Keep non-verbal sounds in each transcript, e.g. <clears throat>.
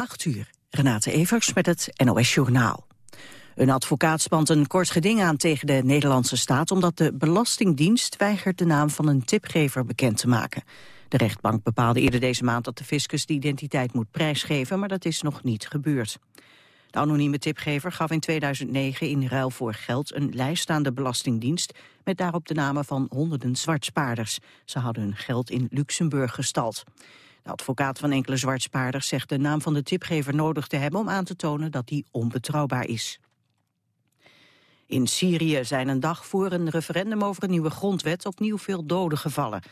8 uur. Renate Evers met het NOS Journaal. Een advocaat spant een kort geding aan tegen de Nederlandse staat... omdat de Belastingdienst weigert de naam van een tipgever bekend te maken. De rechtbank bepaalde eerder deze maand dat de fiscus de identiteit moet prijsgeven... maar dat is nog niet gebeurd. De anonieme tipgever gaf in 2009 in ruil voor geld een lijst aan de Belastingdienst... met daarop de namen van honderden zwartspaarders. Ze hadden hun geld in Luxemburg gestald. De advocaat van enkele zwartspaarders zegt de naam van de tipgever nodig te hebben... om aan te tonen dat die onbetrouwbaar is. In Syrië zijn een dag voor een referendum over een nieuwe grondwet opnieuw veel doden gevallen.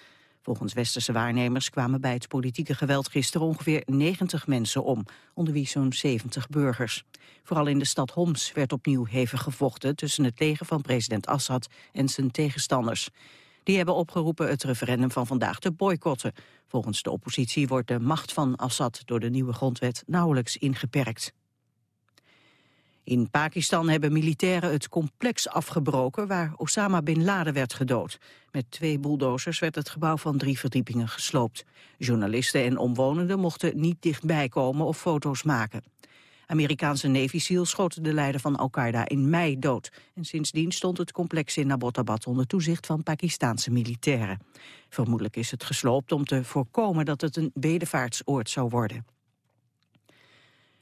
Volgens westerse waarnemers kwamen bij het politieke geweld gisteren ongeveer 90 mensen om, onder wie zo'n 70 burgers. Vooral in de stad Homs werd opnieuw hevig gevochten tussen het leger van president Assad en zijn tegenstanders. Die hebben opgeroepen het referendum van vandaag te boycotten. Volgens de oppositie wordt de macht van Assad door de nieuwe grondwet nauwelijks ingeperkt. In Pakistan hebben militairen het complex afgebroken waar Osama Bin Laden werd gedood. Met twee bulldozers werd het gebouw van drie verdiepingen gesloopt. Journalisten en omwonenden mochten niet dichtbij komen of foto's maken. Amerikaanse Navy schoten de leider van Al-Qaeda in mei dood. En sindsdien stond het complex in Abbottabad onder toezicht van Pakistanse militairen. Vermoedelijk is het gesloopt om te voorkomen dat het een bedevaartsoord zou worden.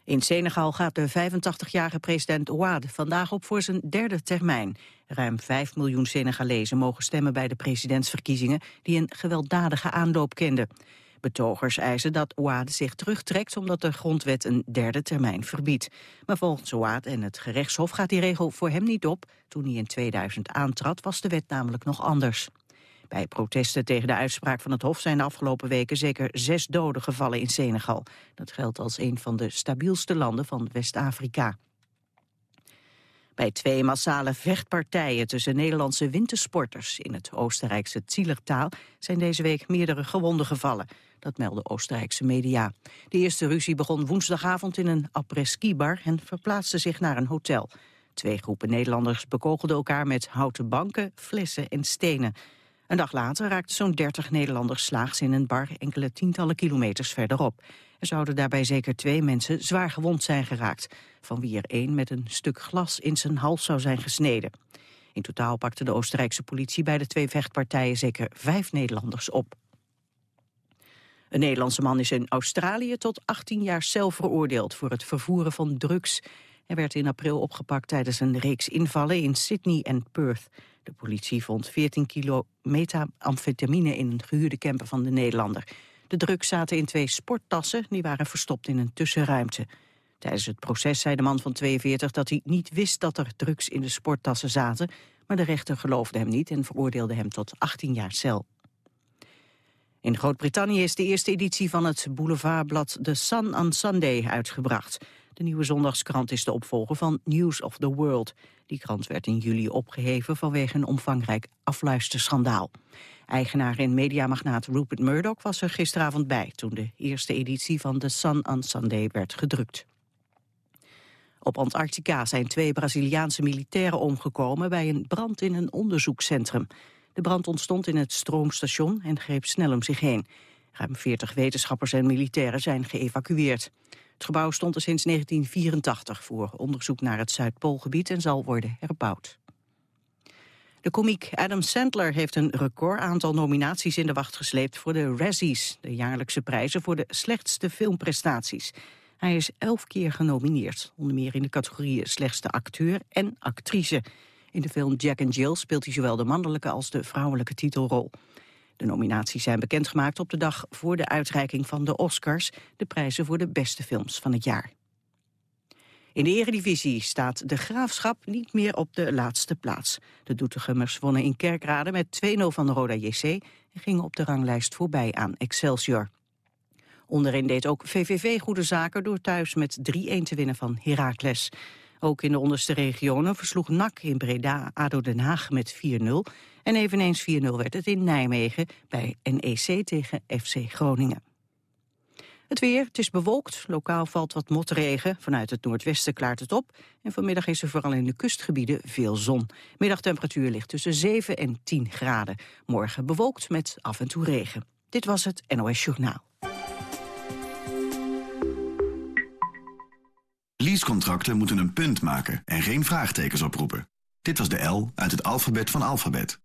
In Senegal gaat de 85-jarige president Ouad vandaag op voor zijn derde termijn. Ruim 5 miljoen Senegalezen mogen stemmen bij de presidentsverkiezingen die een gewelddadige aanloop kenden. Betogers eisen dat Ouad zich terugtrekt omdat de grondwet een derde termijn verbiedt. Maar volgens Ouad en het gerechtshof gaat die regel voor hem niet op. Toen hij in 2000 aantrad was de wet namelijk nog anders. Bij protesten tegen de uitspraak van het Hof zijn de afgelopen weken zeker zes doden gevallen in Senegal. Dat geldt als een van de stabielste landen van West-Afrika. Bij twee massale vechtpartijen tussen Nederlandse wintersporters in het Oostenrijkse Zielertaal zijn deze week meerdere gewonden gevallen. Dat melden Oostenrijkse media. De eerste ruzie begon woensdagavond in een après-ski-bar en verplaatste zich naar een hotel. Twee groepen Nederlanders bekogelden elkaar met houten banken, flessen en stenen. Een dag later raakten zo'n 30 Nederlanders slaags in een bar enkele tientallen kilometers verderop. Er zouden daarbij zeker twee mensen zwaar gewond zijn geraakt, van wie er één met een stuk glas in zijn hals zou zijn gesneden. In totaal pakte de Oostenrijkse politie bij de twee vechtpartijen zeker vijf Nederlanders op. Een Nederlandse man is in Australië tot 18 jaar cel veroordeeld voor het vervoeren van drugs. Hij werd in april opgepakt tijdens een reeks invallen in Sydney en Perth. De politie vond 14 kilo methamphetamine in een gehuurde camper van de Nederlander. De drugs zaten in twee sporttassen, die waren verstopt in een tussenruimte. Tijdens het proces zei de man van 42 dat hij niet wist dat er drugs in de sporttassen zaten, maar de rechter geloofde hem niet en veroordeelde hem tot 18 jaar cel. In Groot-Brittannië is de eerste editie van het boulevardblad The Sun on Sunday uitgebracht. De nieuwe zondagskrant is de opvolger van News of the World. Die krant werd in juli opgeheven vanwege een omvangrijk afluisterschandaal. Eigenaar en mediamagnaat Rupert Murdoch was er gisteravond bij... toen de eerste editie van The Sun on Sunday werd gedrukt. Op Antarctica zijn twee Braziliaanse militairen omgekomen... bij een brand in een onderzoekscentrum. De brand ontstond in het stroomstation en greep snel om zich heen. Ruim 40 wetenschappers en militairen zijn geëvacueerd. Het gebouw stond er sinds 1984 voor onderzoek naar het Zuidpoolgebied en zal worden herbouwd. De komiek Adam Sandler heeft een record aantal nominaties in de wacht gesleept voor de Razzies, de jaarlijkse prijzen voor de slechtste filmprestaties. Hij is elf keer genomineerd, onder meer in de categorieën slechtste acteur en actrice. In de film Jack and Jill speelt hij zowel de mannelijke als de vrouwelijke titelrol. De nominaties zijn bekendgemaakt op de dag voor de uitreiking van de Oscars, de prijzen voor de beste films van het jaar. In de eredivisie staat de Graafschap niet meer op de laatste plaats. De Doetinchemmers wonnen in Kerkrade met 2-0 van de Roda JC... en gingen op de ranglijst voorbij aan Excelsior. Onderin deed ook VVV goede zaken door thuis met 3-1 te winnen van Heracles. Ook in de onderste regionen versloeg NAC in Breda ADO Den Haag met 4-0... en eveneens 4-0 werd het in Nijmegen bij NEC tegen FC Groningen. Het weer, het is bewolkt, lokaal valt wat motregen. Vanuit het noordwesten klaart het op. En vanmiddag is er vooral in de kustgebieden veel zon. Middagtemperatuur ligt tussen 7 en 10 graden. Morgen bewolkt met af en toe regen. Dit was het NOS Journaal. Leasecontracten moeten een punt maken en geen vraagtekens oproepen. Dit was de L uit het alfabet van alfabet.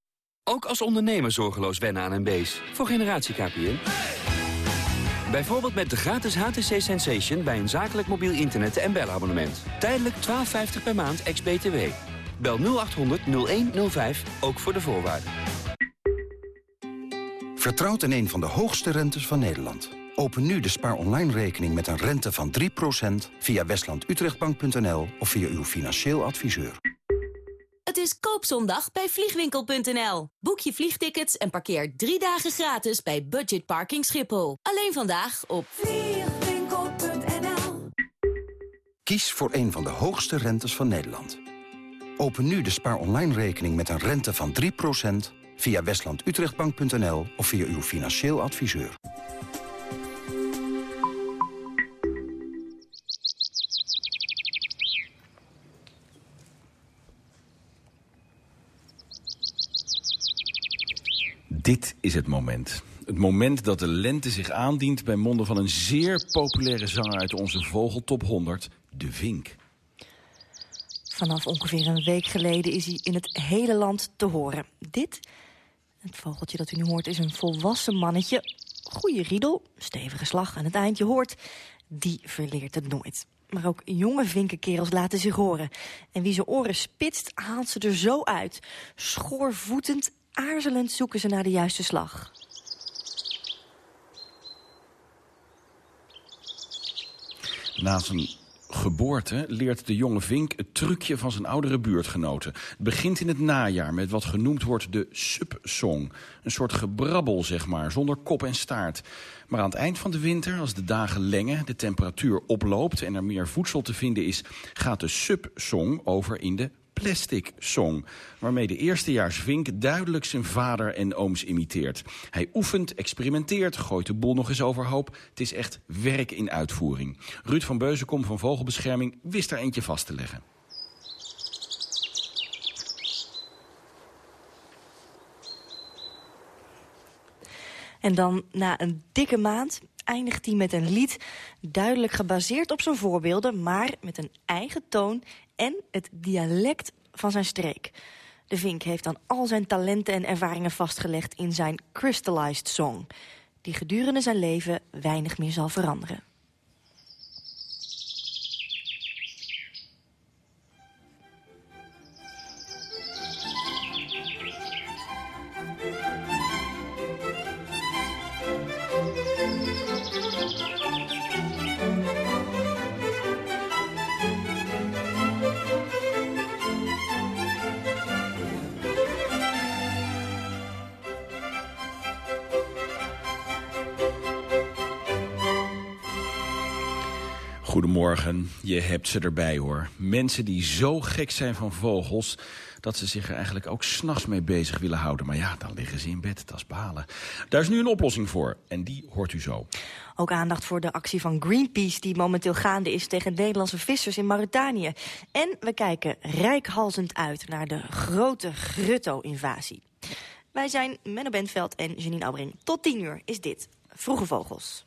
Ook als ondernemer zorgeloos wennen aan MB's. Voor generatie KPN. Bijvoorbeeld met de gratis HTC Sensation bij een zakelijk mobiel internet- en belabonnement. Tijdelijk 12,50 per maand ex-BTW. Bel 0800 0105, ook voor de voorwaarden. Vertrouwt in een van de hoogste rentes van Nederland. Open nu de spaar online rekening met een rente van 3% via westlandutrechtbank.nl of via uw financieel adviseur. Het is koopzondag bij vliegwinkel.nl. Boek je vliegtickets en parkeer drie dagen gratis bij Budget Parking Schiphol. Alleen vandaag op vliegwinkel.nl. Kies voor een van de hoogste rentes van Nederland. Open nu de spaar online rekening met een rente van 3% via westlandutrechtbank.nl of via uw financieel adviseur. Dit is het moment. Het moment dat de lente zich aandient bij monden van een zeer populaire zanger uit onze Vogeltop 100, De Vink. Vanaf ongeveer een week geleden is hij in het hele land te horen. Dit, het vogeltje dat u nu hoort, is een volwassen mannetje. Goeie riedel, stevige slag aan het eindje hoort. Die verleert het nooit. Maar ook jonge vinkenkerels laten zich horen. En wie zijn oren spitst, haalt ze er zo uit. Schoorvoetend, aarzelend zoeken ze naar de juiste slag. Na zijn geboorte leert de jonge vink het trucje van zijn oudere buurtgenoten. Het begint in het najaar met wat genoemd wordt de subsong. Een soort gebrabbel, zeg maar, zonder kop en staart. Maar aan het eind van de winter, als de dagen lengen, de temperatuur oploopt... en er meer voedsel te vinden is, gaat de subsong over in de Plastic Song, waarmee de eerstejaars Vink duidelijk zijn vader en ooms imiteert. Hij oefent, experimenteert, gooit de boel nog eens overhoop. Het is echt werk in uitvoering. Ruud van Beuzenkom van Vogelbescherming wist er eentje vast te leggen. En dan na een dikke maand eindigt hij met een lied... duidelijk gebaseerd op zijn voorbeelden... maar met een eigen toon en het dialect van zijn streek. De Vink heeft dan al zijn talenten en ervaringen vastgelegd... in zijn Crystallized Song... die gedurende zijn leven weinig meer zal veranderen. Je hebt ze erbij hoor. Mensen die zo gek zijn van vogels... dat ze zich er eigenlijk ook s'nachts mee bezig willen houden. Maar ja, dan liggen ze in bed, dat is balen. Daar is nu een oplossing voor en die hoort u zo. Ook aandacht voor de actie van Greenpeace... die momenteel gaande is tegen Nederlandse vissers in Mauritanië. En we kijken rijkhalzend uit naar de grote grutto-invasie. Wij zijn Menno Bentveld en Janine Aubring. Tot tien uur is dit Vroege Vogels.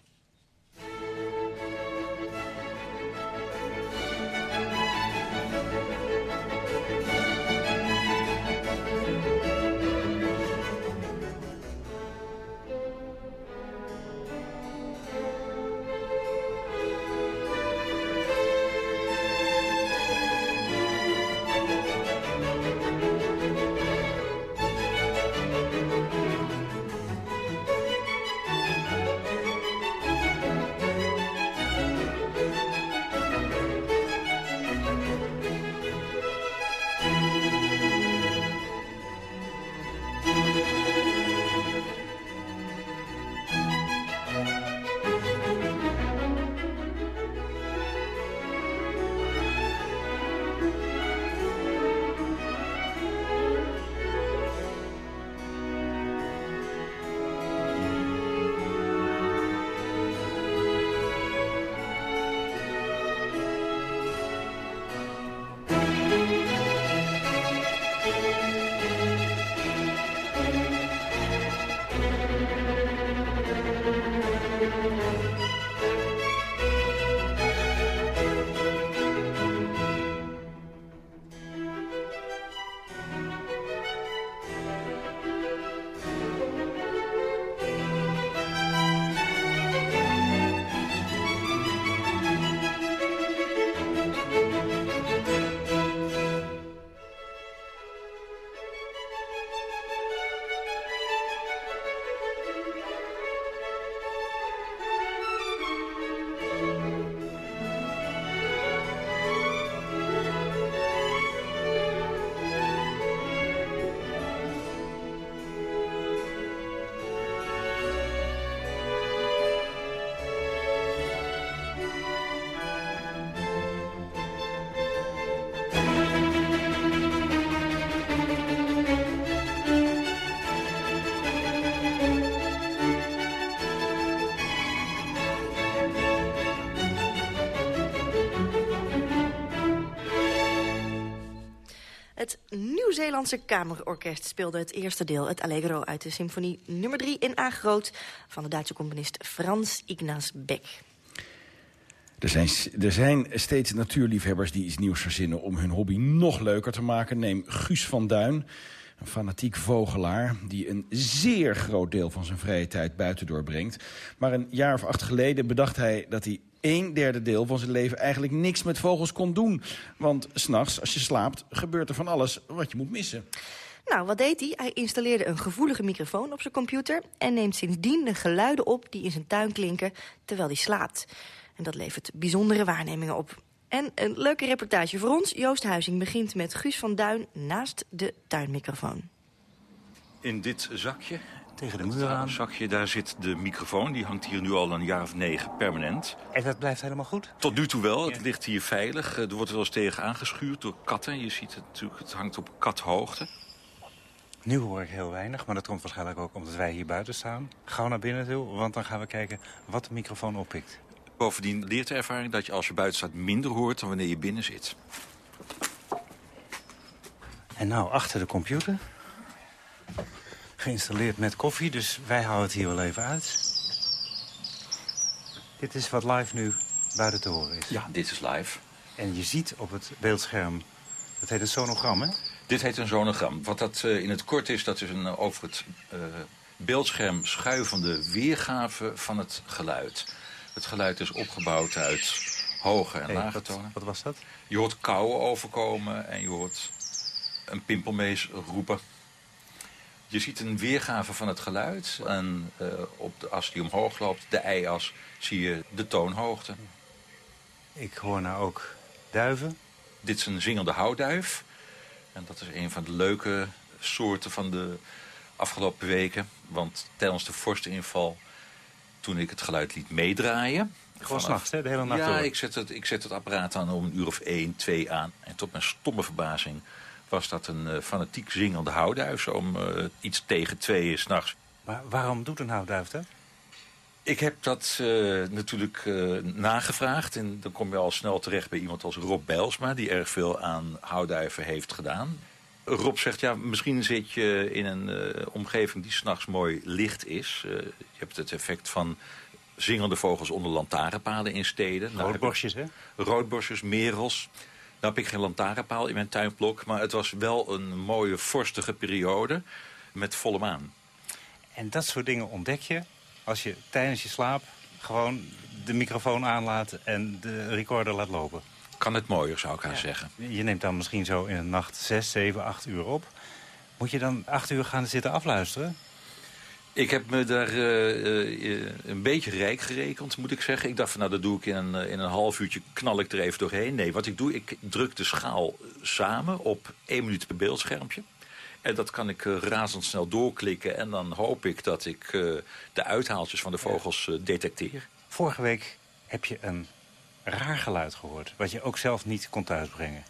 Nieuw-Zeelandse Kamerorkest speelde het eerste deel... het Allegro uit de symfonie nummer 3 in A groot... van de Duitse componist Frans Ignaz Beck. Er zijn, er zijn steeds natuurliefhebbers die iets nieuws verzinnen... om hun hobby nog leuker te maken. Neem Guus van Duin, een fanatiek vogelaar... die een zeer groot deel van zijn vrije tijd buiten doorbrengt. Maar een jaar of acht geleden bedacht hij dat hij een derde deel van zijn leven eigenlijk niks met vogels kon doen. Want s'nachts, als je slaapt, gebeurt er van alles wat je moet missen. Nou, wat deed hij? Hij installeerde een gevoelige microfoon op zijn computer... en neemt sindsdien de geluiden op die in zijn tuin klinken terwijl hij slaapt. En dat levert bijzondere waarnemingen op. En een leuke reportage voor ons. Joost Huizing begint met Guus van Duin naast de tuinmicrofoon. In dit zakje, tegen de muur aan, zakje, daar zit de microfoon. Die hangt hier nu al een jaar of negen permanent. En dat blijft helemaal goed? Tot nu toe wel. Het ligt hier veilig. Er wordt wel eens tegen aangeschuurd door katten. Je ziet het natuurlijk, het hangt op kathoogte. Nu hoor ik heel weinig, maar dat komt waarschijnlijk ook omdat wij hier buiten staan. Gauw naar binnen toe, want dan gaan we kijken wat de microfoon oppikt. Bovendien leert de ervaring dat je als je buiten staat minder hoort dan wanneer je binnen zit. En nou, achter de computer. Geïnstalleerd met koffie, dus wij houden het hier wel even uit. Dit is wat live nu buiten te horen is. Ja, dit is live. En je ziet op het beeldscherm, dat heet een sonogram, hè? Dit heet een sonogram. Wat dat uh, in het kort is, dat is een uh, over het uh, beeldscherm schuivende weergave van het geluid. Het geluid is opgebouwd uit hoge en Hey, lage wat, tonen. wat was dat? Je hoort kauwen overkomen en je hoort een pimpelmees roepen. Je ziet een weergave van het geluid. En eh, op de as die omhoog loopt, de y-as, zie je de toonhoogte. Ik hoor nou ook duiven. Dit is een zingende houtduif. En dat is een van de leuke soorten van de afgelopen weken. Want tijdens de vorsteninval, toen ik het geluid liet meedraaien... Gewoon s'nachts? De hele nacht Ja, door. ik zet, het, ik zet het apparaat aan om een uur of één, twee aan. En tot mijn stomme verbazing was dat een eh, fanatiek zingende houtduif. Om eh, iets tegen tweeën s'nachts. Maar waarom doet een houtduif dat? Ik heb dat eh, natuurlijk nagevraagd. En dan kom je al snel terecht bij iemand als Rob Bijlsma... die erg veel aan houtduiven heeft gedaan. Rob zegt, ja, misschien zit je in een eh, omgeving die s'nachts mooi licht is. Eh, je hebt het effect van zingende vogels onder lantaarnpalen in steden. Nou, Roodborstjes, hè? roodborstjes, merels. Nou heb ik geen lantaarnpaal in mijn tuinblok... maar het was wel een mooie vorstige periode met volle maan. En dat soort dingen ontdek je als je tijdens je slaap gewoon de microfoon aanlaat en de recorder laat lopen. Kan het mooier, zou ik haar zeggen. Je neemt dan misschien zo in de nacht 6, 7, 8 uur op. Moet je dan 8 uur gaan zitten afluisteren? Ik heb me daar eh, eh, een beetje rijk gerekend, moet ik zeggen. Ik dacht van, nou, dat doe ik in een, in een half uurtje, knal ik er even doorheen. Nee, wat ik doe, ik druk de schaal samen op één minuut per beeldschermpje. En dat kan ik eh, razendsnel doorklikken. En dan hoop ik dat ik eh, de uithaaltjes van de vogels detecteer. Vorige week heb je een raar geluid gehoord... wat je ook zelf niet kon thuisbrengen.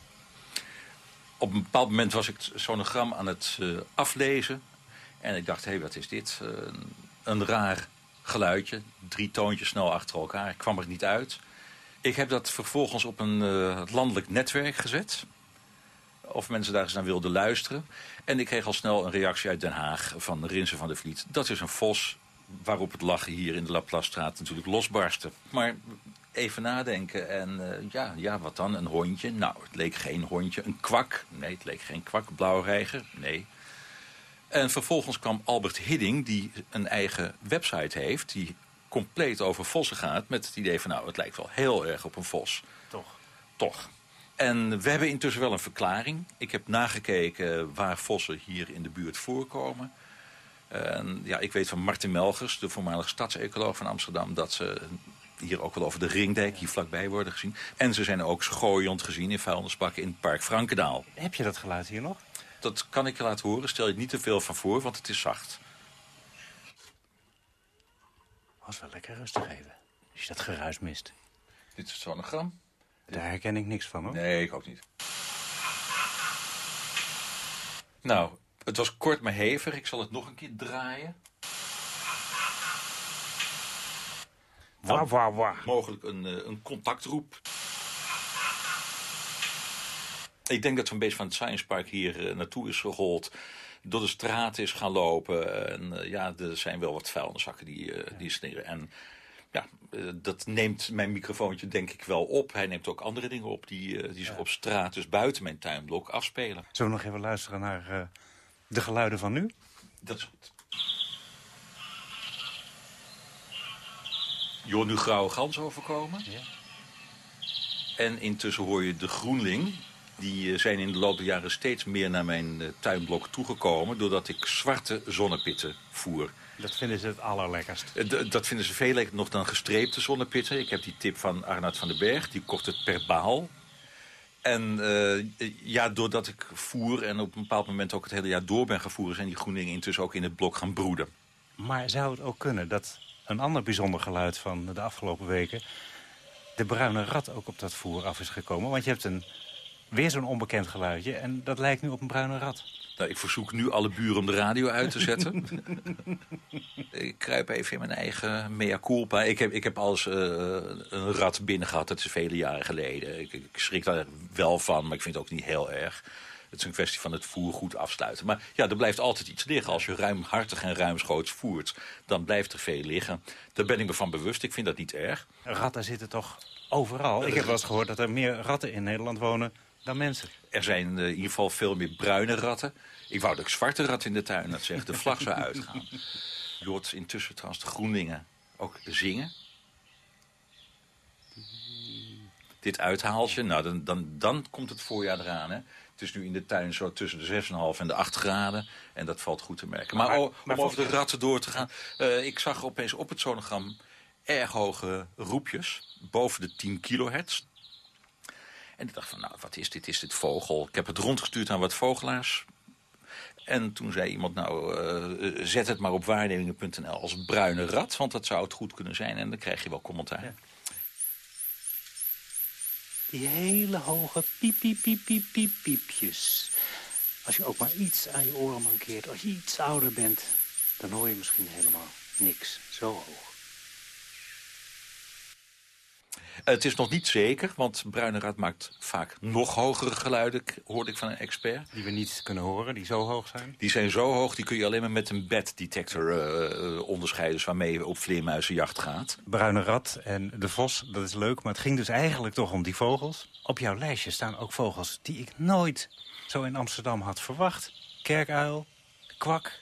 Op een bepaald moment was ik het sonogram aan het eh, aflezen. En ik dacht, hé, wat is dit? Eh, een raar geluidje. Drie toontjes snel achter elkaar. Ik kwam er niet uit. Ik heb dat vervolgens op een eh, landelijk netwerk gezet. Of mensen daar eens naar wilden luisteren. En ik kreeg al snel een reactie uit Den Haag van Rinsen van der Vliet. Dat is een vos waarop het lachen hier in de Laplacestraat natuurlijk losbarstte. Maar even nadenken en eh, ja, ja, wat dan? Een hondje? Nou, het leek geen hondje. Een kwak? Nee, het leek geen kwak. Blauwreiger? Nee. En vervolgens kwam Albert Hidding, die een eigen website heeft... die compleet over vossen gaat, met het idee van... nou, het lijkt wel heel erg op een vos. Toch? Toch. En we hebben intussen wel een verklaring. Ik heb nagekeken waar vossen hier in de buurt voorkomen. En ja, ik weet van Martin Melgers, de voormalige stadsecoloog van Amsterdam... dat ze hier ook wel over de Ringdijk hier vlakbij worden gezien. En ze zijn ook schooiend gezien in vuilnisbakken in het park Frankendaal. Heb je dat geluid hier nog? Dat kan ik je laten horen. Stel je niet te veel van voor, want het is zacht. Was wel lekker rustig even. Als je dat geruis mist. Dit is het sonogram. Daar herken ik niks van, hoor. Nee, ik ook niet. Nou, het was kort maar hevig. Ik zal het nog een keer draaien. Wah, wah, wah. Mogelijk een, eh, een contactroep. Ik denk dat zo'n beetje van het Science Park hier uh, naartoe is gerold. Door de straat is gaan lopen. En uh, ja, er zijn wel wat vuilniszakken die, uh, die sneren. En ja, dat neemt mijn microfoontje denk ik wel op. Hij neemt ook andere dingen op die, die zich op straat, dus buiten mijn tuinblok, afspelen. Zullen we nog even luisteren naar de geluiden van nu? Dat is goed. Hoort nu grauwe gans overkomen. Ja. En intussen hoor je de groenling. Die zijn in de loop der jaren steeds meer naar mijn tuinblok toegekomen... doordat ik zwarte zonnepitten voer. Dat vinden ze het allerlekkerst. dat vinden ze veel lekkerder nog dan gestreepte zonnepitten. Ik heb die tip van Arnoud van den Berg. Die kocht het per baal. En uh, ja, doordat ik voer en op een bepaald moment ook het hele jaar door ben gevoerd... zijn die groenlingen intussen ook in het blok gaan broeden. Maar zou het ook kunnen dat een ander bijzonder geluid van de afgelopen weken... de bruine rat ook op dat voer af is gekomen? Want je hebt een, weer zo'n onbekend geluidje en dat lijkt nu op een bruine rat. Nou, ik verzoek nu alle buren om de radio uit te zetten. <laughs> ik kruip even in mijn eigen mea culpa. Ik heb, ik heb als uh, een rat binnen gehad, dat is vele jaren geleden. Ik, ik schrik daar wel van, maar ik vind het ook niet heel erg. Het is een kwestie van het voer goed afsluiten. Maar ja, er blijft altijd iets liggen. Als je ruimhartig en ruimschoots voert, dan blijft er veel liggen. Daar ben ik me van bewust. Ik vind dat niet erg. Ratten zitten toch overal? Ik heb wel eens gehoord dat er meer ratten in Nederland wonen dan mensen. Er zijn in ieder geval veel meer bruine ratten. Ik wou dat ik zwarte rat in de tuin had zeg. De <laughs> vlag zou uitgaan. Je hoort intussen trouwens de groenlingen ook zingen. Dit uithaaltje, nou dan, dan, dan komt het voorjaar eraan. Hè? Het is nu in de tuin zo tussen de 6,5 en de 8 graden. En dat valt goed te merken. Maar, maar, maar om over de ratten door te gaan. Uh, ik zag opeens op het sonogram erg hoge roepjes. Boven de 10 kilohertz. En ik dacht van, nou, wat is dit? Is dit vogel? Ik heb het rondgestuurd aan wat vogelaars. En toen zei iemand, nou, uh, zet het maar op waarnemingen.nl als bruine rat. Want dat zou het goed kunnen zijn. En dan krijg je wel commentaar. Ja. Die hele hoge piep, piep, piep, piep, piep, piepjes. Als je ook maar iets aan je oren mankeert, als je iets ouder bent... dan hoor je misschien helemaal niks. Zo hoog. Het is nog niet zeker, want bruine rat maakt vaak nog hogere geluiden, hoorde ik van een expert. Die we niet kunnen horen, die zo hoog zijn? Die zijn zo hoog, die kun je alleen maar met een beddetector uh, onderscheiden, dus waarmee je op vleermuizenjacht gaat. Bruine rat en de vos, dat is leuk, maar het ging dus eigenlijk toch om die vogels. Op jouw lijstje staan ook vogels die ik nooit zo in Amsterdam had verwacht. Kerkuil, kwak,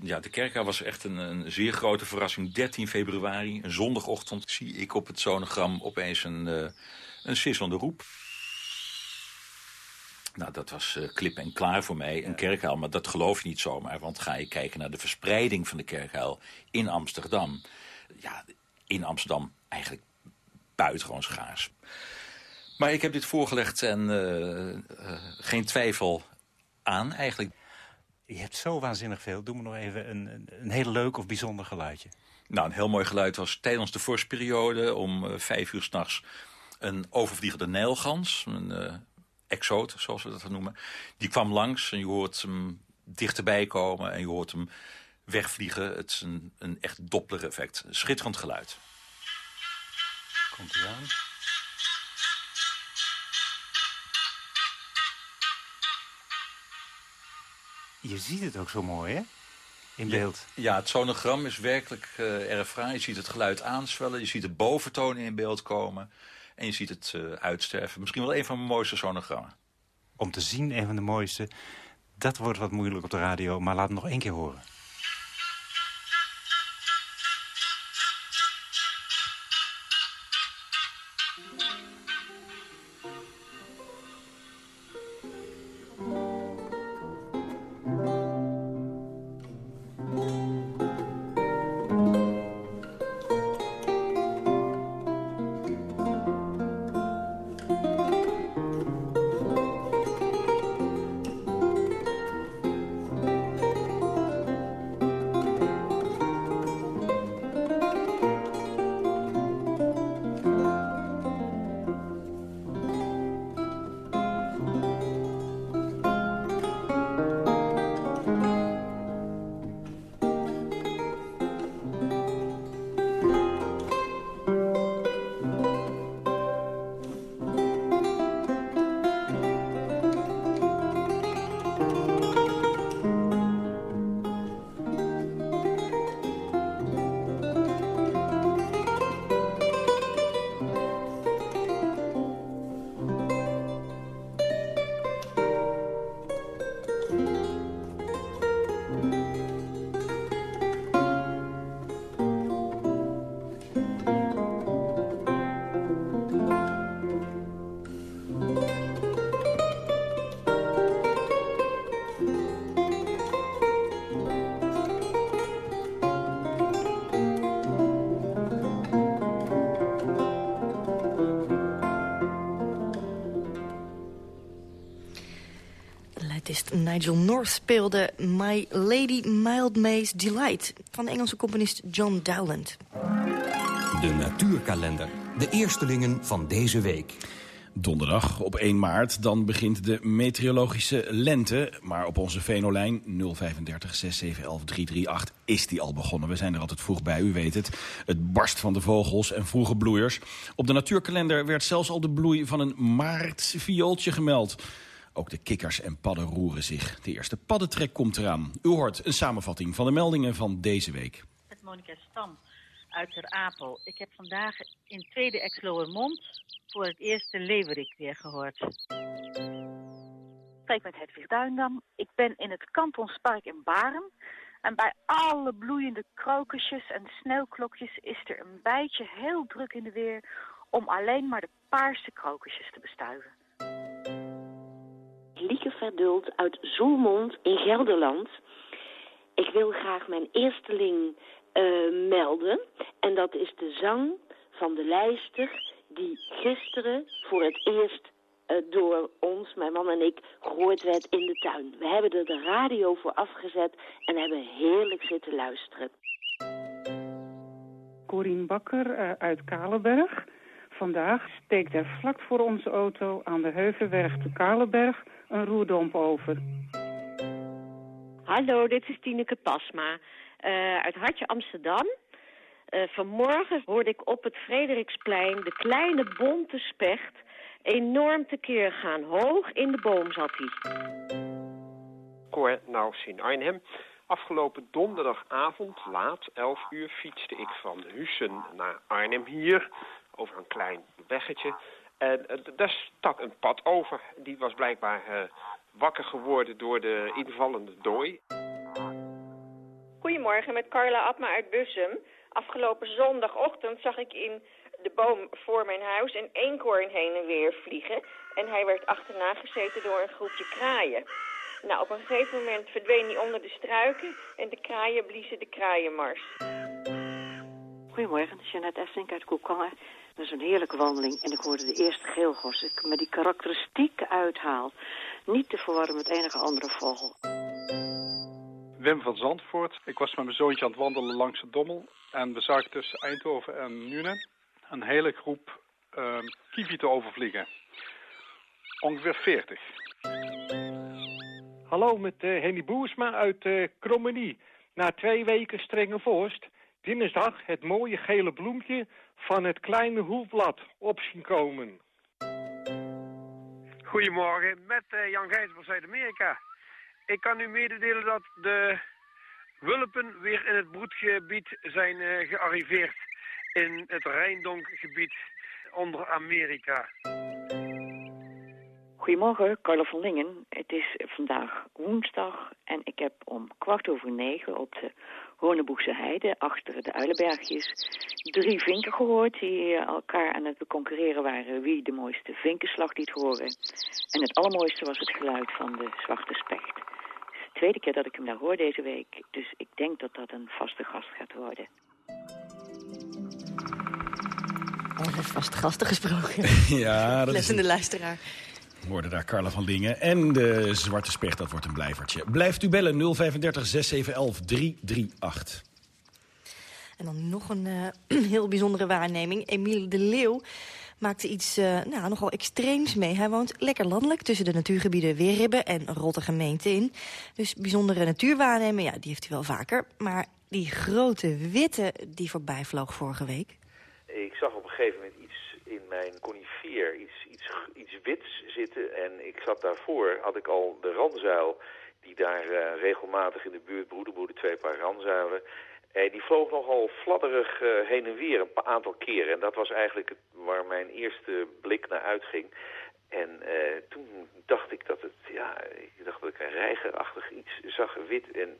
ja, de kerkuil was echt een, een, zeer grote verrassing. 13 februari, een zondagochtend, zie ik op het sonogram opeens een, uh, een sisselende roep. Nou, dat was uh, klip en klaar voor mij, een kerkuil. Maar dat geloof je niet zomaar, want ga je kijken naar de verspreiding van de kerkuil in Amsterdam. Ja, in Amsterdam eigenlijk buitengewoon schaars. Maar ik heb dit voorgelegd en uh, geen twijfel aan eigenlijk. Je hebt zo waanzinnig veel. Doe me nog even een, een, heel leuk of bijzonder geluidje. Nou, een heel mooi geluid was tijdens de vorstperiode om uh, vijf uur s'nachts een overvliegende nijlgans, een uh, exoot, zoals we dat noemen. Die kwam langs en je hoort hem dichterbij komen en je hoort hem wegvliegen. Het is een, een echt doppler effect. schitterend geluid. Komt hij aan. Je ziet het ook zo mooi, hè? In beeld. Ja, ja het sonogram is werkelijk uh, erg fraai. Je ziet het geluid aanswellen. Je ziet de boventonen in beeld komen. En je ziet het uh, uitsterven. Misschien wel een van mijn mooiste sonogrammen. Om te zien, een van de mooiste. Dat wordt wat moeilijk op de radio, maar laat het nog één keer horen. North speelde My Lady Mild May's Delight... van de Engelse componist John Dowland. De natuurkalender. De eerstelingen van deze week. Donderdag op 1 maart, dan begint de meteorologische lente. Maar op onze Venolijn 035 6711 338 is die al begonnen. We zijn er altijd vroeg bij, u weet het. Het barst van de vogels en vroege bloeiers. Op de natuurkalender werd zelfs al de bloei van een maartviooltje gemeld. Ook de kikkers en padden roeren zich. De eerste paddentrek komt eraan. U hoort een samenvatting van de meldingen van deze week. Met Monika Stam uit Ter Apel. Ik heb vandaag in Tweede Exloermond voor het eerst de leeuwerik weer gehoord. Ik met Hedwig Duindam. Ik ben in het Kantonspark in Baren. En bij alle bloeiende krokusjes en sneeuwklokjes is er een bijtje heel druk in de weer om alleen maar de paarse krokusjes te bestuiven. Lieke Verdult uit Zoelmond in Gelderland. Ik wil graag mijn eersteling uh, melden. En dat is de zang van de lijster die gisteren voor het eerst uh, door ons, mijn man en ik, gehoord werd in de tuin. We hebben er de radio voor afgezet en hebben heerlijk zitten luisteren. Corien Bakker uh, uit Kalenberg. Vandaag steekt er vlak voor onze auto aan de Heuvelweg te Kalenberg een roerdomp over. Hallo, dit is Tineke Pasma uh, uit Hartje Amsterdam. Uh, vanmorgen hoorde ik op het Frederiksplein de kleine bonte specht enorm tekeer gaan. Hoog in de boom zat hij. Cor Naus in Arnhem. Afgelopen donderdagavond, laat, 11 uur, fietste ik van Hussen naar Arnhem hier. Over een klein weggetje. En uh, daar stak een pad over. Die was blijkbaar uh, wakker geworden door de invallende dooi. Goedemorgen, met Carla Atma uit Bussum. Afgelopen zondagochtend zag ik in de boom voor mijn huis een eenkoorn heen en weer vliegen. En hij werd achterna gezeten door een groepje kraaien. Nou, op een gegeven moment verdween hij onder de struiken en de kraaien bliezen de kraaienmars. Goedemorgen, Jeanette Essink uit Koekangen. Dat is een heerlijke wandeling en ik hoorde de eerste geelgos. Ik met die karakteristieke uithaal. Niet te verwarren met enige andere vogel. Wim van Zandvoort. Ik was met mijn zoontje aan het wandelen langs de Dommel. En we zagen tussen Eindhoven en Nuenen een hele groep uh, kievieten overvliegen. Ongeveer 40. Hallo, met uh, Henny Boersma uit uh, Krommenie. Na twee weken strenge vorst, dinsdag het mooie gele bloempje van het kleine hoefblad op zien komen. Goedemorgen, met uh, Jan Gijs van Zuid-Amerika. Ik kan u mededelen dat de wulpen weer in het broedgebied zijn uh, gearriveerd in het Rijndonkgebied onder Amerika. Goedemorgen, Carla van Lingen. Het is vandaag woensdag en ik heb om kwart over negen op de Honeboekse Heide, achter de Uilenbergjes, drie vinken gehoord die elkaar aan het concurreren waren wie de mooiste vinkenslag liet horen. En het allermooiste was het geluid van de zwarte specht. Het is de tweede keer dat ik hem daar hoor deze week, dus ik denk dat dat een vaste gast gaat worden. Over vaste gasten gesproken. <laughs> ja, dat is een... luisteraar. We hoorden daar Carla van Lingen. En de Zwarte Specht, dat wordt een blijvertje. Blijft u bellen 035 6711 338. En dan nog een uh, <clears throat> heel bijzondere waarneming. Emiel de Leeuw maakte iets uh, nou, nogal extreems mee. Hij woont lekker landelijk tussen de natuurgebieden Weerribben en Rotte gemeente in. Dus bijzondere natuurwaarneming, ja, die heeft hij wel vaker. Maar die grote witte die voorbij vloog vorige week... Ik zag op een gegeven moment iets in mijn conifeer, iets, iets, iets wits zitten. En ik zat daarvoor, had ik al de ranzuil, die daar uh, regelmatig in de buurt broederde, twee paar ranzuilen. En die vloog nogal fladderig uh, heen en weer een aantal keren. En dat was eigenlijk het, waar mijn eerste blik naar uitging. En toen dacht ik dat het, ja, ik dacht dat ik een reigerachtig iets zag, wit. En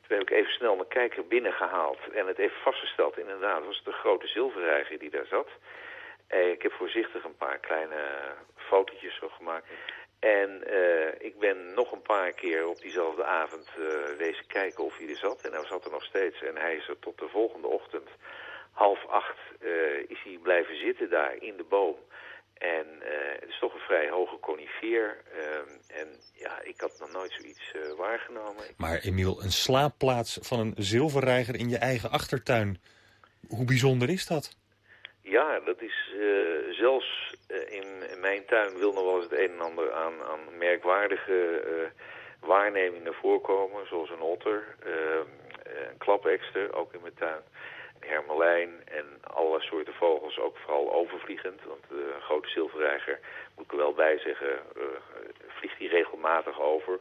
toen heb ik even snel mijn kijker binnengehaald en het even vastgesteld. Inderdaad, was het een grote zilverreiger die daar zat. Uh, ik heb voorzichtig een paar kleine fotootjes zo gemaakt. En uh, ik ben nog een paar keer op diezelfde avond uh, wezen kijken of hij er zat. En hij zat er nog steeds. En hij is er tot de volgende ochtend, half acht, is hij blijven zitten daar in de boom. En het is toch een vrij hoge conifeer. Ehm, en ja, ik had nog nooit zoiets waargenomen. Maar Emiel, een slaapplaats van een zilverreiger in je eigen achtertuin. Hoe bijzonder is dat? Ja, dat is zelfs in, in, mijn tuin wil nog wel eens het een en ander aan, aan merkwaardige waarnemingen voorkomen. Zoals een otter, ehm, een klapekster, ook in mijn tuin hermelijn en allerlei soorten vogels, ook vooral overvliegend. Want de grote zilverreiger, moet ik er wel bij zeggen, vliegt die regelmatig over.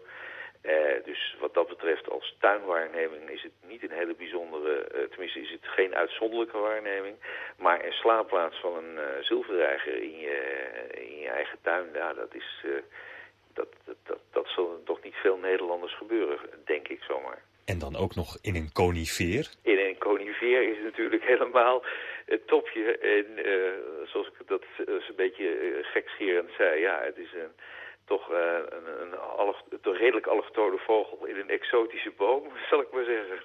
Uh, dus wat dat betreft als tuinwaarneming is het niet een hele bijzondere, uh, tenminste is het geen uitzonderlijke waarneming. Maar een slaapplaats van een zilverreiger in je, in je eigen tuin, ja, dat is... dat, dat, dat, dat zal toch niet veel Nederlanders gebeuren, denk ik zomaar. En dan ook nog in een conifeer? In een conifeer is natuurlijk <laughs> helemaal het topje. En uh, zoals ik dat uh, een beetje uh, gekscherend zei, ja, het is een, toch een, een toch redelijk allochtone vogel in een exotische boom, <laughs> zal ik maar zeggen.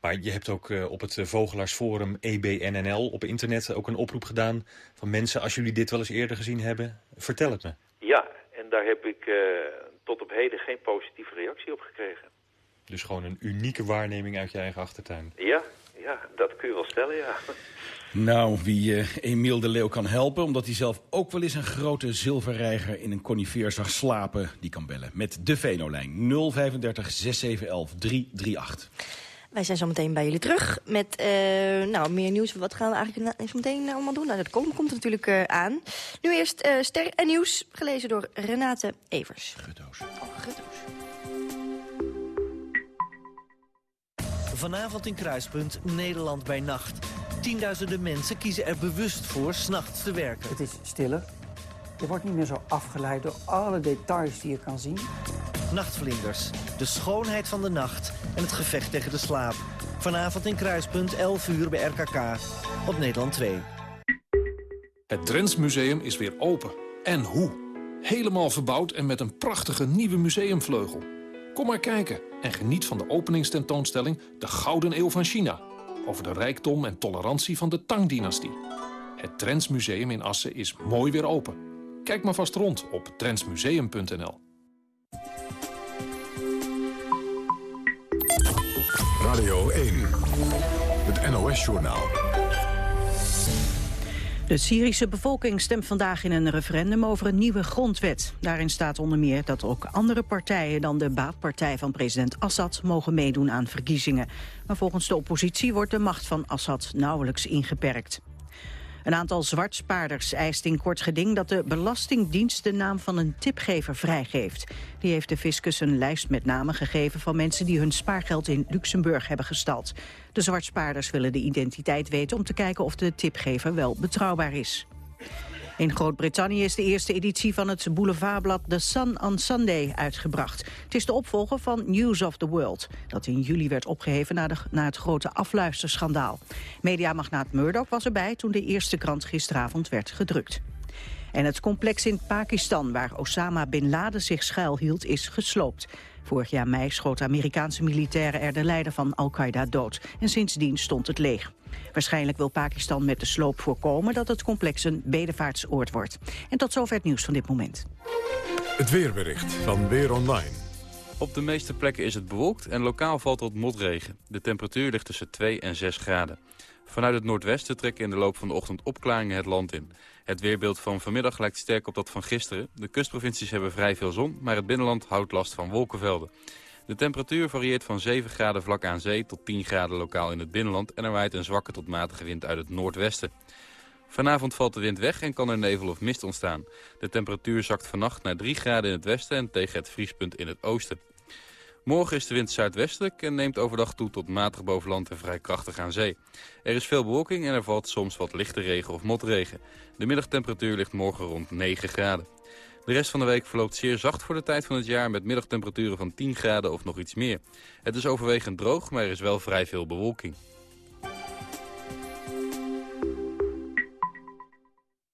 Maar je hebt ook op het Vogelaarsforum EBNNL op internet ook een oproep gedaan van mensen, als jullie dit wel eens eerder gezien hebben, vertel het me. Ja, en daar heb ik tot op heden geen positieve reactie op gekregen. Dus gewoon een unieke waarneming uit je eigen achtertuin. Ja, ja dat kun je wel stellen, ja. <laughs> Nou, wie uh, Emiel de Leeuw kan helpen... omdat hij zelf ook wel eens een grote zilverreiger in een conifeer zag slapen... die kan bellen met de Venolijn 035 6711 338. Wij zijn zo meteen bij jullie terug met uh, nou, meer nieuws. Wat gaan we eigenlijk zo meteen allemaal doen? Nou, dat komt, komt natuurlijk uh, aan. Nu eerst uh, Ster en Nieuws, gelezen door Renate Evers. Guttoos. Oh, Guttoos. Vanavond in Kruispunt Nederland bij nacht. Tienduizenden mensen kiezen er bewust voor s'nachts te werken. Het is stiller. Je wordt niet meer zo afgeleid door alle details die je kan zien. Nachtvlinders, de schoonheid van de nacht en het gevecht tegen de slaap. Vanavond in Kruispunt, 11 uur bij RKK, op Nederland 2. Het Drents Museum is weer open. En hoe? Helemaal verbouwd en met een prachtige nieuwe museumvleugel. Kom maar kijken en geniet van de openingstentoonstelling De Gouden Eeuw van China. Over de rijkdom en tolerantie van de Tang-dynastie. Het Trends Museum in Assen is mooi weer open. Kijk maar vast rond op trendsmuseum.nl. Radio 1, het NOS-journaal. De Syrische bevolking stemt vandaag in een referendum over een nieuwe grondwet. Daarin staat onder meer dat ook andere partijen dan de baatpartij van president Assad mogen meedoen aan verkiezingen. Maar volgens de oppositie wordt de macht van Assad nauwelijks ingeperkt. Een aantal zwartspaarders eist in kort geding dat de Belastingdienst de naam van een tipgever vrijgeeft. Die heeft de fiscus een lijst met namen gegeven van mensen die hun spaargeld in Luxemburg hebben gestald. De zwartspaarders willen de identiteit weten om te kijken of de tipgever wel betrouwbaar is. In Groot-Brittannië is de eerste editie van het boulevardblad The Sun on Sunday uitgebracht. Het is de opvolger van News of the World, dat in juli werd opgeheven na, het grote afluisterschandaal. Mediamagnaat Murdoch was erbij toen de eerste krant gisteravond werd gedrukt. En het complex in Pakistan, waar Osama Bin Laden zich schuilhield, is gesloopt. Vorig jaar mei schoten Amerikaanse militairen er de leider van Al-Qaeda dood. En sindsdien stond het leeg. Waarschijnlijk wil Pakistan met de sloop voorkomen dat het complex een bedevaartsoord wordt. En tot zover het nieuws van dit moment. Het weerbericht van Weer Online. Op de meeste plekken is het bewolkt en lokaal valt wat motregen. De temperatuur ligt tussen 2 en 6 graden. Vanuit het noordwesten trekken in de loop van de ochtend opklaringen het land in. Het weerbeeld van vanmiddag lijkt sterk op dat van gisteren. De kustprovincies hebben vrij veel zon, maar het binnenland houdt last van wolkenvelden. De temperatuur varieert van 7 graden vlak aan zee tot 10 graden lokaal in het binnenland... en er waait een zwakke tot matige wind uit het noordwesten. Vanavond valt de wind weg en kan er nevel of mist ontstaan. De temperatuur zakt vannacht naar 3 graden in het westen en tegen het vriespunt in het oosten. Morgen is de wind zuidwestelijk en neemt overdag toe tot matig boven land en vrij krachtig aan zee. Er is veel bewolking en er valt soms wat lichte regen of motregen. De middagtemperatuur ligt morgen rond 9 graden. De rest van de week verloopt zeer zacht voor de tijd van het jaar... met middagtemperaturen van 10 graden of nog iets meer. Het is overwegend droog, maar er is wel vrij veel bewolking.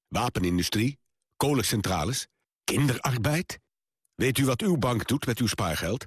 Wapenindustrie, kolencentrales, kinderarbeid. Weet u wat uw bank doet met uw spaargeld?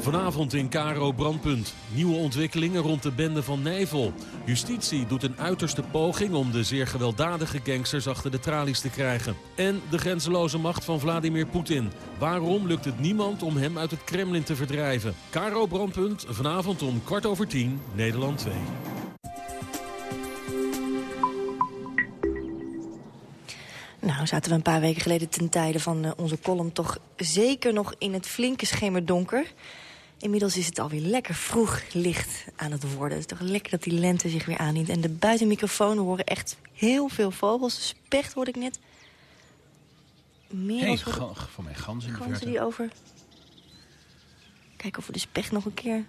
Vanavond in Karo Brandpunt. Nieuwe ontwikkelingen rond de bende van Nijvel. Justitie doet een uiterste poging om de zeer gewelddadige gangsters achter de tralies te krijgen. En de grenzeloze macht van Vladimir Poetin. Waarom lukt het niemand om hem uit het Kremlin te verdrijven? Karo Brandpunt, vanavond om kwart over tien, Nederland 2. Nou, zaten we een paar weken geleden ten tijde van uh, onze column... toch zeker nog in het flinke schemerdonker. Inmiddels is het alweer lekker vroeg licht aan het worden. Het is toch lekker dat die lente zich weer aandient. En de buitenmicrofoon horen echt heel veel vogels. Specht hoorde ik net. Meer hey, voor, voor mij ganzen in de ganzen die over... Kijken of we de specht nog een keer...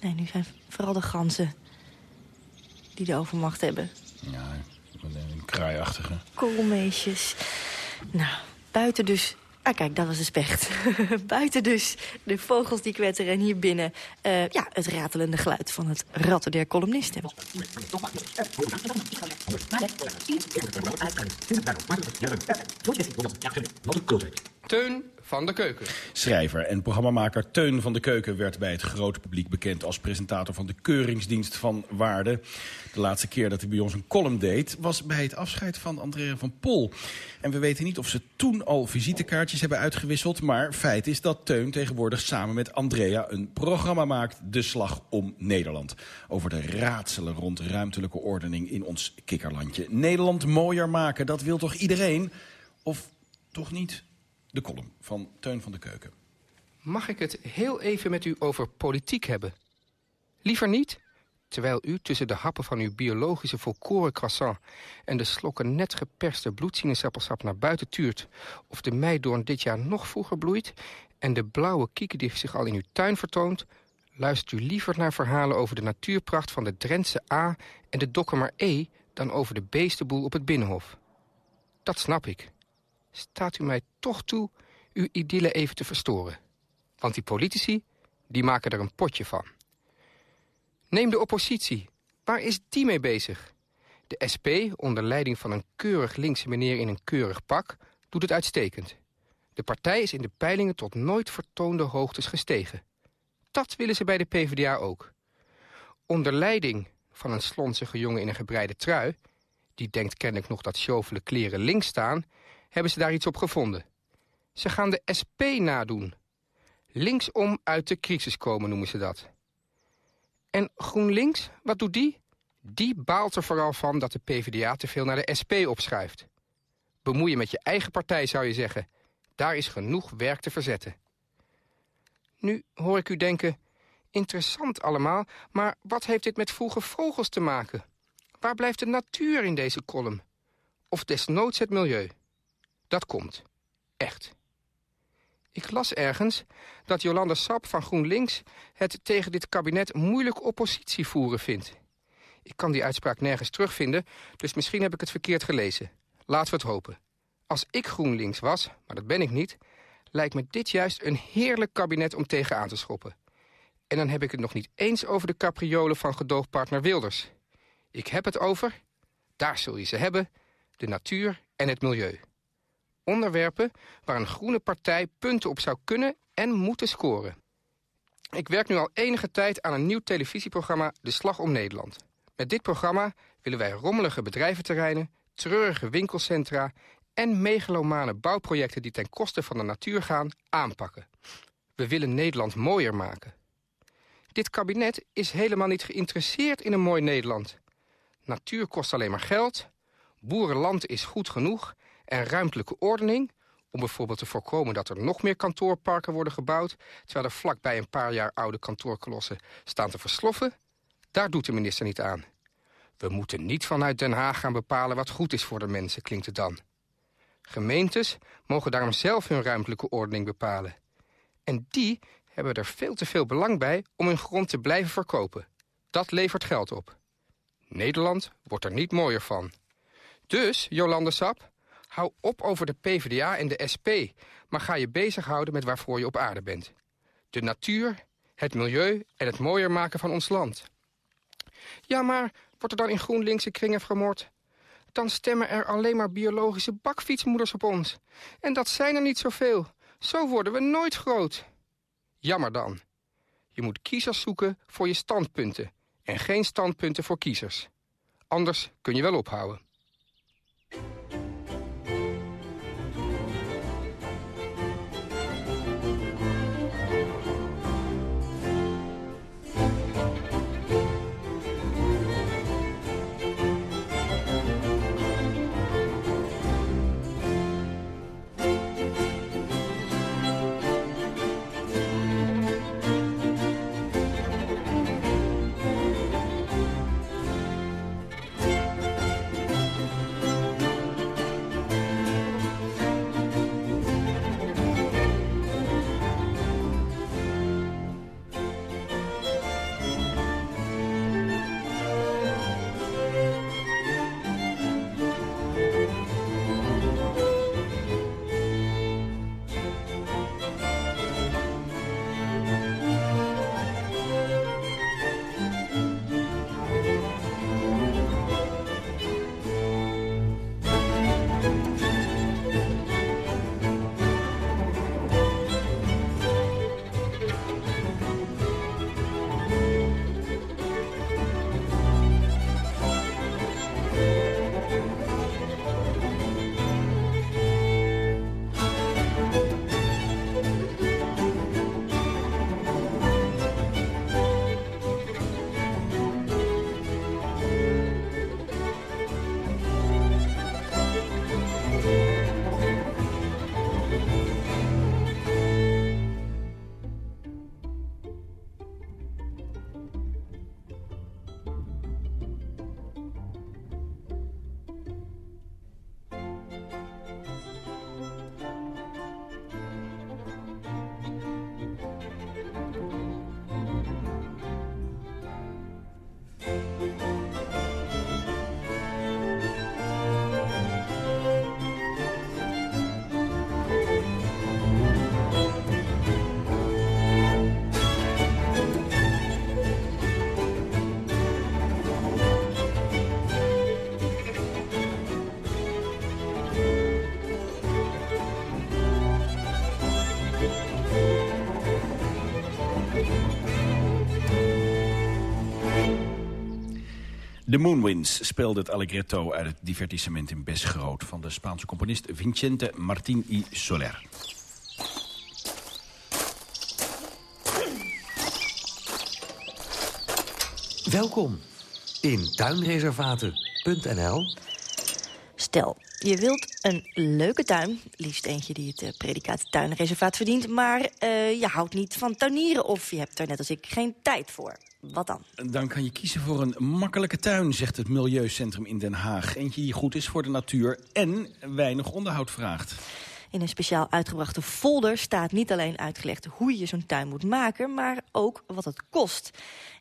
Nee, nu zijn vooral de ganzen die de overmacht hebben. Ja, een kraaiachtige. Koolmeesjes. Nou, buiten dus... Ah, kijk, dat was de specht. <laughs> buiten dus de vogels die kwetteren en hier binnen... Uh, ja, het ratelende geluid van het ratten der columnisten. Teun van de Keuken. Schrijver en programmamaker Teun van de Keuken werd bij het grote publiek bekend als presentator van de Keuringsdienst van Waarde. De laatste keer dat hij bij ons een column deed was bij het afscheid van Andrea van Pol. En we weten niet of ze toen al visitekaartjes hebben uitgewisseld, maar feit is dat Teun tegenwoordig samen met Andrea een programma maakt, De Slag om Nederland. Over de raadselen rond ruimtelijke ordening in ons kikkerlandje. Nederland mooier maken, dat wil toch iedereen? Of toch niet? De column van Teun van de Keuken. Mag ik het heel even met u over politiek hebben? Liever niet? Terwijl u tussen de happen van uw biologische volkoren croissant... en de slokken net geperste bloedsinezappelsap naar buiten tuurt... of de meidoorn dit jaar nog vroeger bloeit... en de blauwe kiekendief zich al in uw tuin vertoont... luistert u liever naar verhalen over de natuurpracht van de Drentse A... en de Dokkemer E... dan over de beestenboel op het Binnenhof. Dat snap ik staat u mij toch toe uw idylle even te verstoren. Want die politici, die maken er een potje van. Neem de oppositie. Waar is die mee bezig? De SP, onder leiding van een keurig linkse meneer in een keurig pak, doet het uitstekend. De partij is in de peilingen tot nooit vertoonde hoogtes gestegen. Dat willen ze bij de PvdA ook. Onder leiding van een slonzige jongen in een gebreide trui... die denkt kennelijk nog dat sjovele kleren links staan hebben ze daar iets op gevonden. Ze gaan de SP nadoen. Linksom uit de crisis komen noemen ze dat. En GroenLinks, wat doet die? Die baalt er vooral van dat de PvdA te veel naar de SP opschuift. Bemoeien met je eigen partij zou je zeggen. Daar is genoeg werk te verzetten. Nu hoor ik u denken, interessant allemaal... maar wat heeft dit met vroege vogels te maken? Waar blijft de natuur in deze column? Of desnoods het milieu? Dat komt. Echt. Ik las ergens dat Jolanda Sap van GroenLinks... het tegen dit kabinet moeilijk oppositie voeren vindt. Ik kan die uitspraak nergens terugvinden, dus misschien heb ik het verkeerd gelezen. Laten we het hopen. Als ik GroenLinks was, maar dat ben ik niet... lijkt me dit juist een heerlijk kabinet om tegenaan te schoppen. En dan heb ik het nog niet eens over de capriolen van gedoogpartner Wilders. Ik heb het over, daar zul je ze hebben, de natuur en het milieu. Onderwerpen waar een groene partij punten op zou kunnen en moeten scoren. Ik werk nu al enige tijd aan een nieuw televisieprogramma De Slag om Nederland. Met dit programma willen wij rommelige bedrijventerreinen, treurige winkelcentra en megalomane bouwprojecten die ten koste van de natuur gaan aanpakken. We willen Nederland mooier maken. Dit kabinet is helemaal niet geïnteresseerd in een mooi Nederland. Natuur kost alleen maar geld, boerenland is goed genoeg en ruimtelijke ordening... om bijvoorbeeld te voorkomen dat er nog meer kantoorparken worden gebouwd... terwijl er vlakbij een paar jaar oude kantoorkolossen staan te versloffen... daar doet de minister niet aan. We moeten niet vanuit Den Haag gaan bepalen wat goed is voor de mensen, klinkt het dan. Gemeentes mogen daarom zelf hun ruimtelijke ordening bepalen. En die hebben er veel te veel belang bij om hun grond te blijven verkopen. Dat levert geld op. Nederland wordt er niet mooier van. Dus, Jolande Sap, Hou op over de PvdA en de SP, maar ga je bezighouden met waarvoor je op aarde bent. De natuur, het milieu en het mooier maken van ons land. Ja, maar wordt er dan in GroenLinkse kringen vermoord? Dan stemmen er alleen maar biologische bakfietsmoeders op ons. En dat zijn er niet zoveel. Zo worden we nooit groot. Jammer dan. Je moet kiezers zoeken voor je standpunten. En geen standpunten voor kiezers. Anders kun je wel ophouden. Moonwinds speelde het allegretto uit het divertissement in Besgroot... van de Spaanse componist Vicente Martín y Soler. Welkom in tuinreservaten.nl. Stel, je wilt een leuke tuin, liefst eentje die het uh, predicaat tuinreservaat verdient... maar uh, je houdt niet van tuinieren of je hebt er net als ik geen tijd voor. Wat dan? Dan kan je kiezen voor een makkelijke tuin, zegt het Milieucentrum in Den Haag. Eentje die goed is voor de natuur en weinig onderhoud vraagt. In een speciaal uitgebrachte folder staat niet alleen uitgelegd hoe je zo'n tuin moet maken, maar ook wat het kost.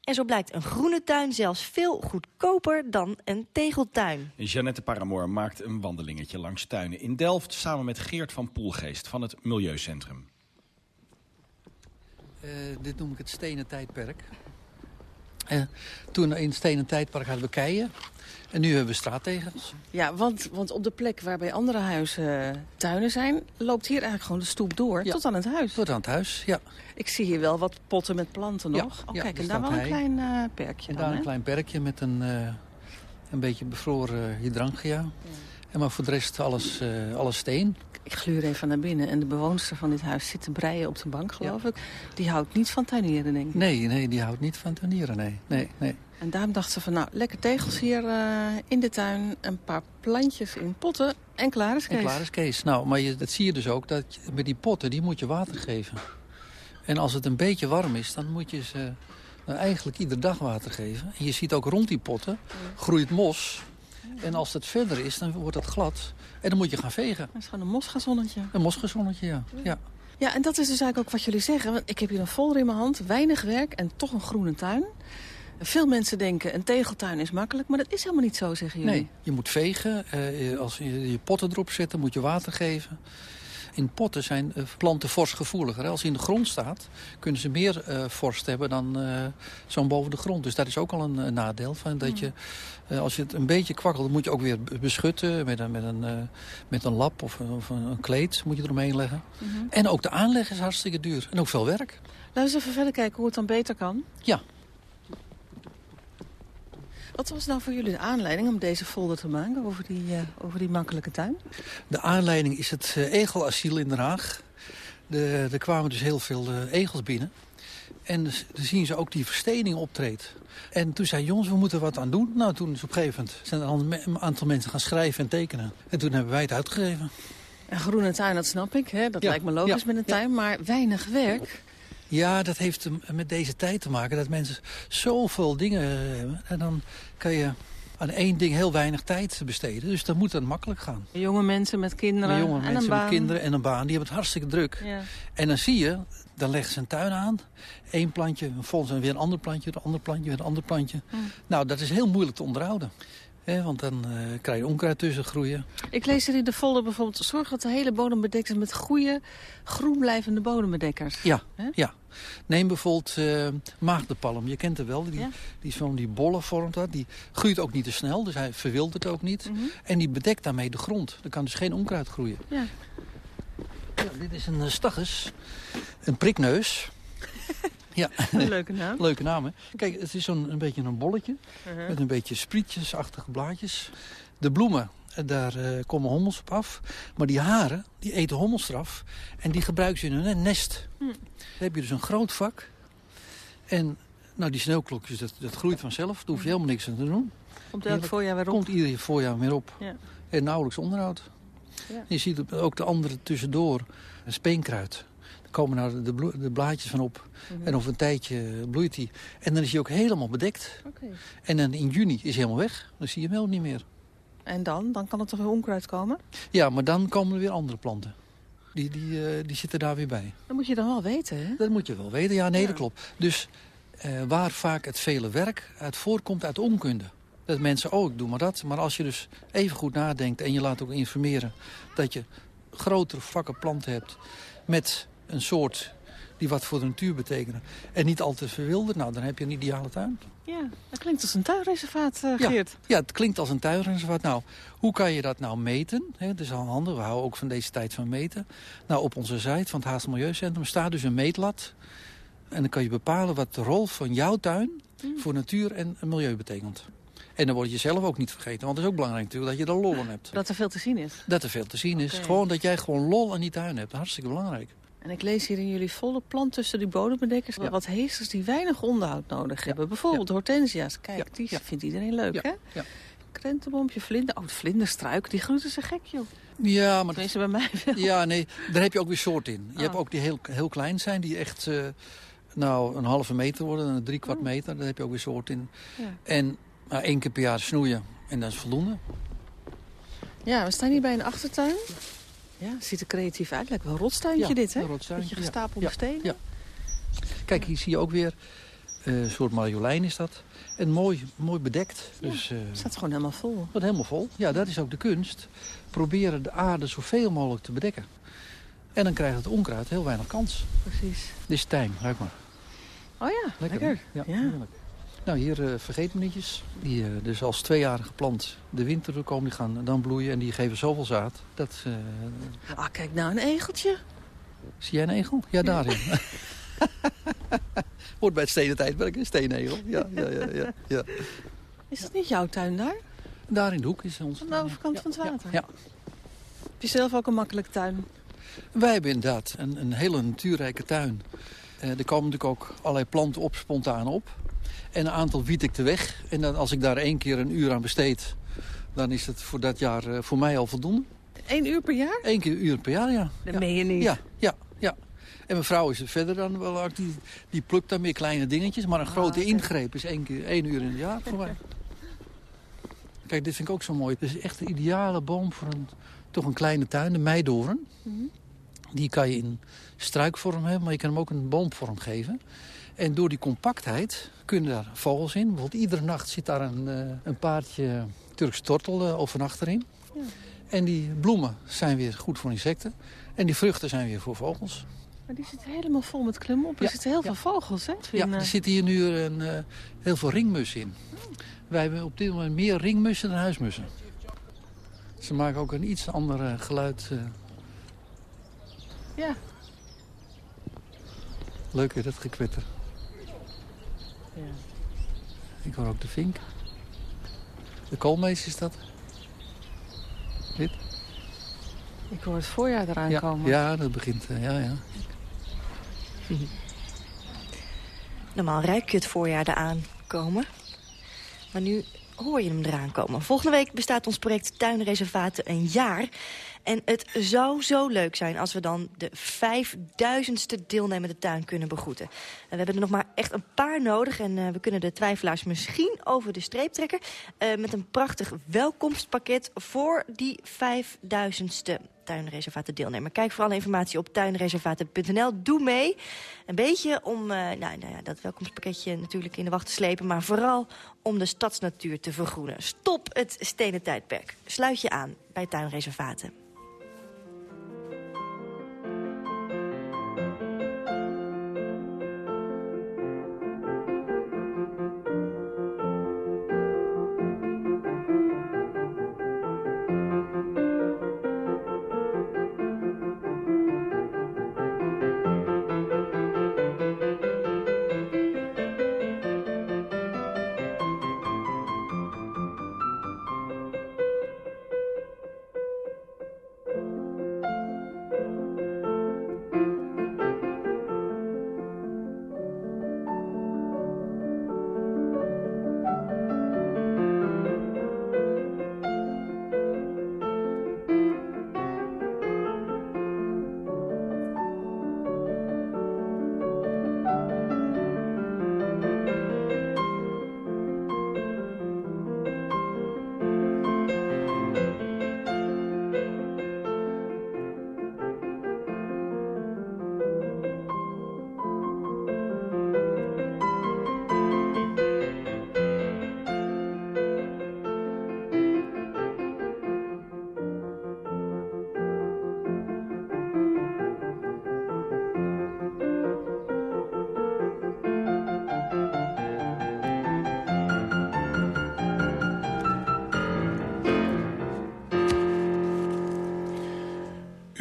En zo blijkt een groene tuin zelfs veel goedkoper dan een tegeltuin. Jeannette Paramoor maakt een wandelingetje langs tuinen in Delft... samen met Geert van Poelgeest van het Milieucentrum. Uh, dit noem ik het stenen tijdperk. Uh, toen in het stenen tijdperk hadden we keien. En nu hebben we straattegels. Ja, want, want op de plek waar bij andere huizen uh, tuinen zijn... loopt hier eigenlijk gewoon de stoep door ja. tot aan het huis. Tot aan het huis, ja. Ik zie hier wel wat potten met planten nog. Ja, oh, ja, kijk, en daar wel een klein uh, perkje En dan, daar hè? een klein perkje met een, uh, een beetje bevroren hydrangea. En maar voor de rest alles, uh, alles steen. Ik gluur even naar binnen en de bewoonster van dit huis zit te breien op de bank, geloof ik. Die houdt niet van tuinieren, denk ik. Nee, nee, die houdt niet van tuinieren, nee. nee, nee. En daarom dacht ze van, nou, lekker tegels hier uh, in de tuin. Een paar plantjes in potten en klaar is Kees. En klaar is Kees. Nou, maar je, dat zie je dus ook, dat je, met die potten, die moet je water geven. En als het een beetje warm is, dan moet je ze uh, eigenlijk iedere dag water geven. En je ziet ook rond die potten groeit mos. En als het verder is, dan wordt het glad. En dan moet je gaan vegen. Dat is gewoon een mosgazonnetje. Een mosgazonnetje, ja. ja. Ja, en dat is dus eigenlijk ook wat jullie zeggen. Want ik heb hier een folder in mijn hand, weinig werk en toch een groene tuin. Veel mensen denken, een tegeltuin is makkelijk, maar dat is helemaal niet zo, zeggen jullie. Nee, je moet vegen. Uh, als je je potten erop zet, moet je water geven. In potten zijn uh, planten vorstgevoeliger. Als ze in de grond staat, kunnen ze meer uh, vorst hebben dan uh, zo'n boven de grond. Dus dat is ook al een, een nadeel. Van dat je, als je het een beetje kwakkelt, moet je ook weer beschutten met een, met een, met een lap of, of een, een, kleed moet je eromheen leggen. -hmm. En ook de aanleg is hartstikke duur. En ook veel werk. Laten we eens even verder kijken hoe het dan beter kan. Ja. Wat was nou voor jullie de aanleiding om deze folder te maken over die, uh, over die makkelijke tuin? De aanleiding is het uh, egelasiel in Den Haag. De, er kwamen dus heel veel uh, egels binnen. En dus, dan zien ze ook die verstening optreedt. En toen zei jongens, we moeten wat aan doen. Nou, toen is op een gegeven moment zijn er een aantal mensen gaan schrijven en tekenen. En toen hebben wij het uitgegeven. Een groene tuin, dat snap ik. Hè? Dat ja. lijkt me logisch Ja. met een tuin. Maar weinig werk. Ja, dat heeft met deze tijd te maken. Dat mensen zoveel dingen hebben. En dan kan je aan één ding heel weinig tijd besteden. Dus dan moet het makkelijk gaan. Jonge mensen met kinderen jonge en mensen een baan. met kinderen en een baan, die hebben het hartstikke druk. Ja. En dan zie je, dan leggen ze een tuin aan. Eén plantje, volgens weer een ander plantje, een ander plantje, weer een ander plantje. Hm. Nou, dat is heel moeilijk te onderhouden. Want dan eh, krijg je onkruid tussen groeien. Ik lees er in de folder bijvoorbeeld... zorg dat de hele bodem bedekt is met goede, groen blijvende bodembedekkers. Ja, ja. Neem bijvoorbeeld eh maagdenpalm. Je kent het wel. Die, Ja. die van die bollen vormt dat. Die groeit ook niet te snel, dus hij verwildert ook niet. Mhm. En die bedekt daarmee de grond. Er kan dus geen onkruid groeien. Ja. Ja, dit is een uh, stachus. Een prikneus. <laughs> ja. <laughs> Een leuke naam. <laughs> Leuke naam, hè? Kijk, het is zo'n een beetje een bolletje. Uh-huh. Met een beetje sprietjesachtige blaadjes. De bloemen, eh, daar eh, komen hommels op af. Maar die haren, die eten hommels eraf. En die gebruiken ze in hun nest. Hm. Dan heb je dus een groot vak. En nou, die sneeuwklokjes, dat, dat groeit vanzelf. Daar hoef je helemaal niks aan te doen. Komt elk voorjaar weer op. Komt ieder voorjaar weer op. Ja. En nauwelijks onderhoud. Ja. Je ziet ook de andere tussendoor, een speenkruid. Daar komen nou de, de blaadjes van op. Mhm. En over een tijdje bloeit hij. En dan is hij ook helemaal bedekt. En dan in juni is hij helemaal weg. Dan zie je hem helemaal niet meer. En dan? Dan kan er toch weer onkruid komen? Ja, maar dan komen er weer andere planten. Die, die, eh, die zitten daar weer bij. Dat moet je dan wel weten, hè? Dat moet je wel weten. Ja, nee, Ja. dat klopt. Dus eh, waar vaak het vele werk uit voortkomt uit onkunde. Dat mensen, oh, ik doe maar dat. Maar als je dus even goed nadenkt en je laat ook informeren... dat je grotere vakken planten hebt met een soort die wat voor de natuur betekenen... en niet al te verwilderd, nou, dan heb je een ideale tuin. Ja, dat klinkt als een tuinreservaat, eh, Geert. ja, het klinkt als een tuinreservaat. Nou, hoe kan je dat nou meten? Hè, dat is al handig, we houden ook van deze tijd van meten. Nou, op onze site van het Haagse Milieucentrum staat dus een meetlat. En dan kan je bepalen wat de rol van jouw tuin voor natuur en milieu betekent. En dan word je zelf ook niet vergeten, want het is ook belangrijk natuurlijk dat je er lol aan hebt. Dat er veel te zien is. Dat er veel te zien is. Gewoon dat jij gewoon lol aan die tuin hebt. Hartstikke belangrijk. En ik lees hier in jullie volle plant tussen die bodembedekkers... wat heesters die weinig onderhoud nodig hebben. Bijvoorbeeld hortensia's. Kijk, die vindt iedereen leuk, hè? Ja. Krentenbompje, vlinder. Oh, de vlinderstruik, die groeten ze gek, joh. Ja, maar... Tenminste, bij mij <laughs> wel. Ja, nee, daar heb je ook weer soorten in. Je Oh. hebt ook die heel, heel klein zijn, die echt eh, nou, een halve meter worden, een drie kwart meter. Daar heb je ook weer soorten in. Ja. En nou, één keer per jaar snoeien en dat is voldoende. Ja, we staan hier bij een achtertuin. Ja, ziet er creatief uit. Lijkt wel een rotstuintje Ja, dit, hè? een rotstuintje, Beetje ja. gestapelde Ja, stenen. ja. Kijk, hier zie je ook weer eh, een soort marjolein is dat. En mooi, mooi bedekt. Dus, eh, Het staat gewoon helemaal vol. Wat helemaal vol. Ja, dat is ook de kunst. Proberen de aarde zoveel mogelijk te bedekken. En dan krijgt het onkruid heel weinig kans. Precies. Dit is tijm, ruik maar. Oh ja, lekker. hè? Ja, Ja. Nou, hier uh, vergeetmenietjes. Die eh, dus als tweejarige geplant de winter doorkomen. Die gaan dan bloeien en die geven zoveel zaad. Dat, eh, Ah, kijk nou, een egeltje. zie jij een egel? Ja, daarin. Hoort <laughs> bij het stenen tijdperk, een steenegel. Ja, ja, ja, ja, ja. Is dat niet jouw tuin daar? Daar in de hoek is onze Aan de overkant van het water? Ja. Heb je zelf ook een makkelijke tuin? Wij hebben inderdaad een, een hele natuurrijke tuin. Eh, er komen natuurlijk ook allerlei planten op, spontaan op. En een aantal wiet ik de weg. En dan, als ik daar één keer een uur aan besteed... dan is het voor dat jaar eh, voor mij al voldoende. Eén uur per jaar? Eén keer een uur per jaar, ja. Dat ja. meen je niet. Ja, ja, ja. En mijn vrouw is er verder dan wel. actief. Die, die plukt dan meer kleine dingetjes. Maar een Ah, grote ingreep is één, keer, één uur in het jaar voor mij. Kijk, dit vind ik ook zo mooi. Het is echt de ideale boom voor een, toch een kleine tuin, de meidoorn. Mhm. Die kan je in struikvorm hebben, maar je kan hem ook een boomvorm geven. En door die compactheid kunnen daar vogels in. Bijvoorbeeld iedere nacht zit daar een, eh, een paardje Turks tortel uh, overnacht erin. Ja. En die bloemen zijn weer goed voor insecten. En die vruchten zijn weer voor vogels. Maar die zit helemaal vol met klimop. Er Ja, zitten heel veel vogels, hè? Ja, er zitten hier nu een, eh, heel veel ringmussen in. Wij hebben op dit moment meer ringmussen dan huismussen. Ze maken ook een iets ander eh, geluid. eh. Ja. Leuk hè, dat gekwetter. Ja. Ik hoor ook de vink. De koolmees is dat. Dit? Ik hoor het voorjaar eraan Ja, komen. ja, dat begint. eh, ja, ja. <laughs> Normaal ruik je het voorjaar eraan komen. Maar nu hoor je hem eraan komen. Volgende week bestaat ons project Tuinreservaten een jaar. En het zou zo leuk zijn als we dan de vijfduizendste deelnemende tuin kunnen begroeten. En we hebben er nog maar echt een paar nodig. En eh, we kunnen de twijfelaars misschien over de streep trekken. eh, met een prachtig welkomstpakket voor die vijfduizendste tuinreservaten deelnemer. Kijk voor alle informatie op tuinreservaten.nl. Doe mee. Een beetje om eh, nou, nou ja, dat welkomstpakketje natuurlijk in de wacht te slepen... maar vooral om de stadsnatuur te vergroenen. Stop het stenen tijdperk. Sluit je aan bij tuinreservaten.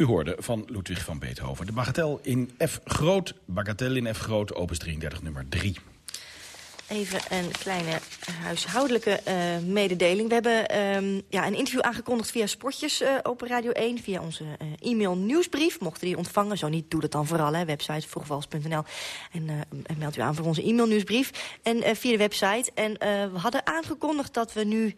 U hoorde van Ludwig van Beethoven. De Bagatel in F groot, Bagatel in F groot, opus 33 nummer 3. Even een kleine huishoudelijke eh, mededeling. We hebben ehm, ja, een interview aangekondigd via Sportjes eh, op Radio 1... via onze eh, e-mail nieuwsbrief. Mochten die ontvangen, zo niet, doe dat dan vooral. Hè, website vroegvals.nl. En meld u aan voor onze e-mail nieuwsbrief. En eh, via de website. En eh, we hadden aangekondigd dat we nu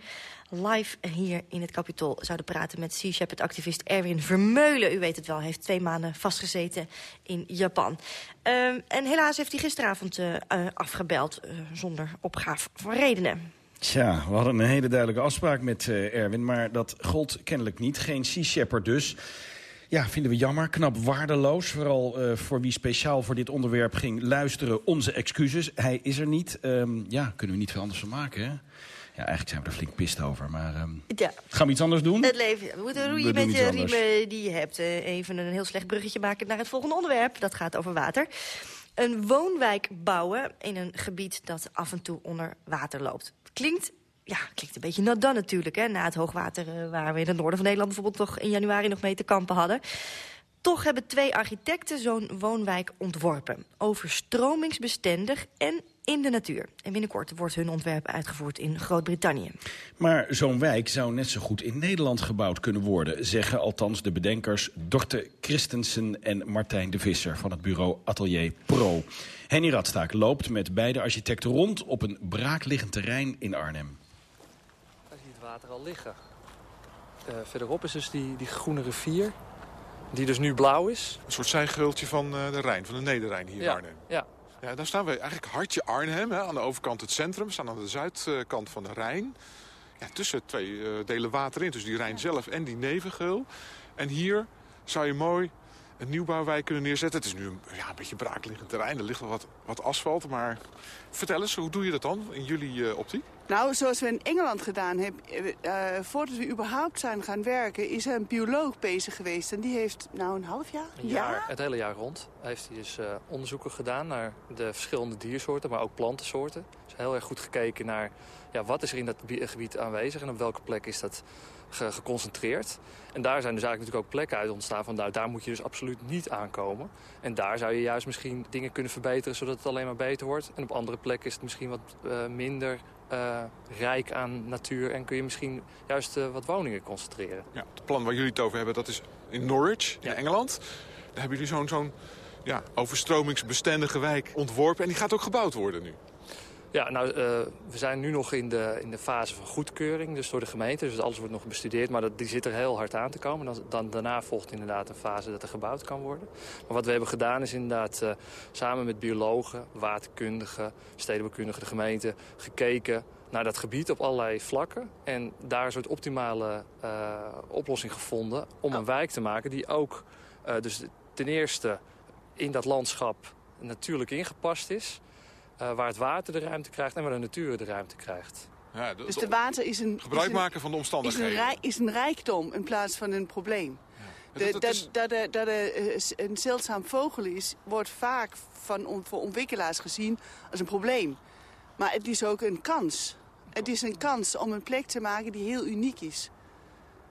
live hier in het Capitool zouden praten met Sea Shepherd-activist Erwin Vermeulen. U weet het wel, hij heeft twee maanden vastgezeten in Japan. Ehm, en helaas heeft hij gisteravond eh, afgebeld zonder opgave van redenen. Tja, we hadden een hele duidelijke afspraak met Erwin, maar dat gold kennelijk niet. Geen Sea Shepherd dus. Ja, vinden we jammer, knap waardeloos. Vooral eh, voor wie speciaal voor dit onderwerp ging luisteren. Onze excuses. Hij is er niet. Ehm, ja, kunnen we niet veel anders van maken, hè? Ja, eigenlijk zijn we er flink pist over, maar... ehm, Ja. Gaan we iets anders doen? Het leven. We moeten roeien met anders. riemen die je hebt. Eh, even een heel slecht bruggetje maken naar het volgende onderwerp. Dat gaat over water. Een woonwijk bouwen in een gebied dat af en toe onder water loopt. Klinkt, ja, klinkt een beetje nat natuurlijk. Hè, na het hoogwater eh, waar we in het noorden van Nederland bijvoorbeeld toch in januari nog mee te kampen hadden. Toch hebben twee architecten zo'n woonwijk ontworpen. Overstromingsbestendig en in de natuur. En binnenkort wordt hun ontwerp uitgevoerd in Groot-Brittannië. Maar zo'n wijk zou net zo goed in Nederland gebouwd kunnen worden... zeggen althans de bedenkers Dorte Christensen en Martijn de Visser... van het bureau Atelier Pro. Henny Radstaak loopt met beide architecten rond... op een braakliggend terrein in Arnhem. Daar zie je het water al liggen. Eh, verderop is dus die, die groene rivier, die dus nu blauw is. Een soort zijgeultje van eh, de Rijn, van de Nederrijn hier in Ja, Arnhem. ja. Ja, daar staan we eigenlijk hartje Arnhem, hè, aan de overkant het centrum. We staan aan de zuidkant van de Rijn. Ja, tussen twee eh, delen water in, tussen die Rijn zelf en die nevengeul. En hier zou je mooi een nieuwbouwwijk kunnen neerzetten. Het is nu een, ja, een beetje braakliggend terrein, er ligt wel wat, wat asfalt. Maar vertel eens, hoe doe je dat dan in jullie eh, optiek? Nou, zoals we in Engeland gedaan hebben, uh, voordat we überhaupt zijn gaan werken, is er een bioloog bezig geweest. En die heeft nou een half jaar? Een jaar, het hele jaar rond heeft hij dus uh, onderzoeken gedaan naar de verschillende diersoorten, maar ook plantensoorten. Dus heel erg goed gekeken naar ja, wat is er in dat gebied aanwezig en op welke plek is dat ge geconcentreerd. En daar zijn dus eigenlijk natuurlijk ook plekken uit ontstaan van nou, daar moet je dus absoluut niet aankomen. En daar zou je juist misschien dingen kunnen verbeteren zodat het alleen maar beter wordt. En op andere plekken is het misschien wat uh, minder uh, rijk aan natuur en kun je misschien juist uh, wat woningen concentreren. Ja, het plan waar jullie het over hebben, dat is in Norwich, in Engeland. Daar hebben jullie zo'n zo'n ja, overstromingsbestendige wijk ontworpen en die gaat ook gebouwd worden nu. Ja, nou, uh, we zijn nu nog in de, in de fase van goedkeuring, dus door de gemeente. Dus alles wordt nog bestudeerd, maar dat, die zit er heel hard aan te komen. Dan, dan, daarna volgt inderdaad een fase dat er gebouwd kan worden. Maar wat we hebben gedaan is inderdaad uh, samen met biologen, waterkundigen, stedenbekundigen, de gemeente... gekeken naar dat gebied op allerlei vlakken. En daar een soort optimale uh, oplossing gevonden om een wijk te maken die ook dus ten eerste in dat landschap natuurlijk ingepast is... Uh, waar het water de ruimte krijgt en waar de natuur de ruimte krijgt. Ja, dus de water is een... Gebruik is een, maken van de omstandigheden. Is een, rij, is een rijkdom in plaats van een probleem. Ja. De, dat, dat, is... dat, dat, dat een zeldzaam vogel is, wordt vaak van, voor ontwikkelaars gezien als een probleem. Maar het is ook een kans. Het is een kans om een plek te maken die heel uniek is.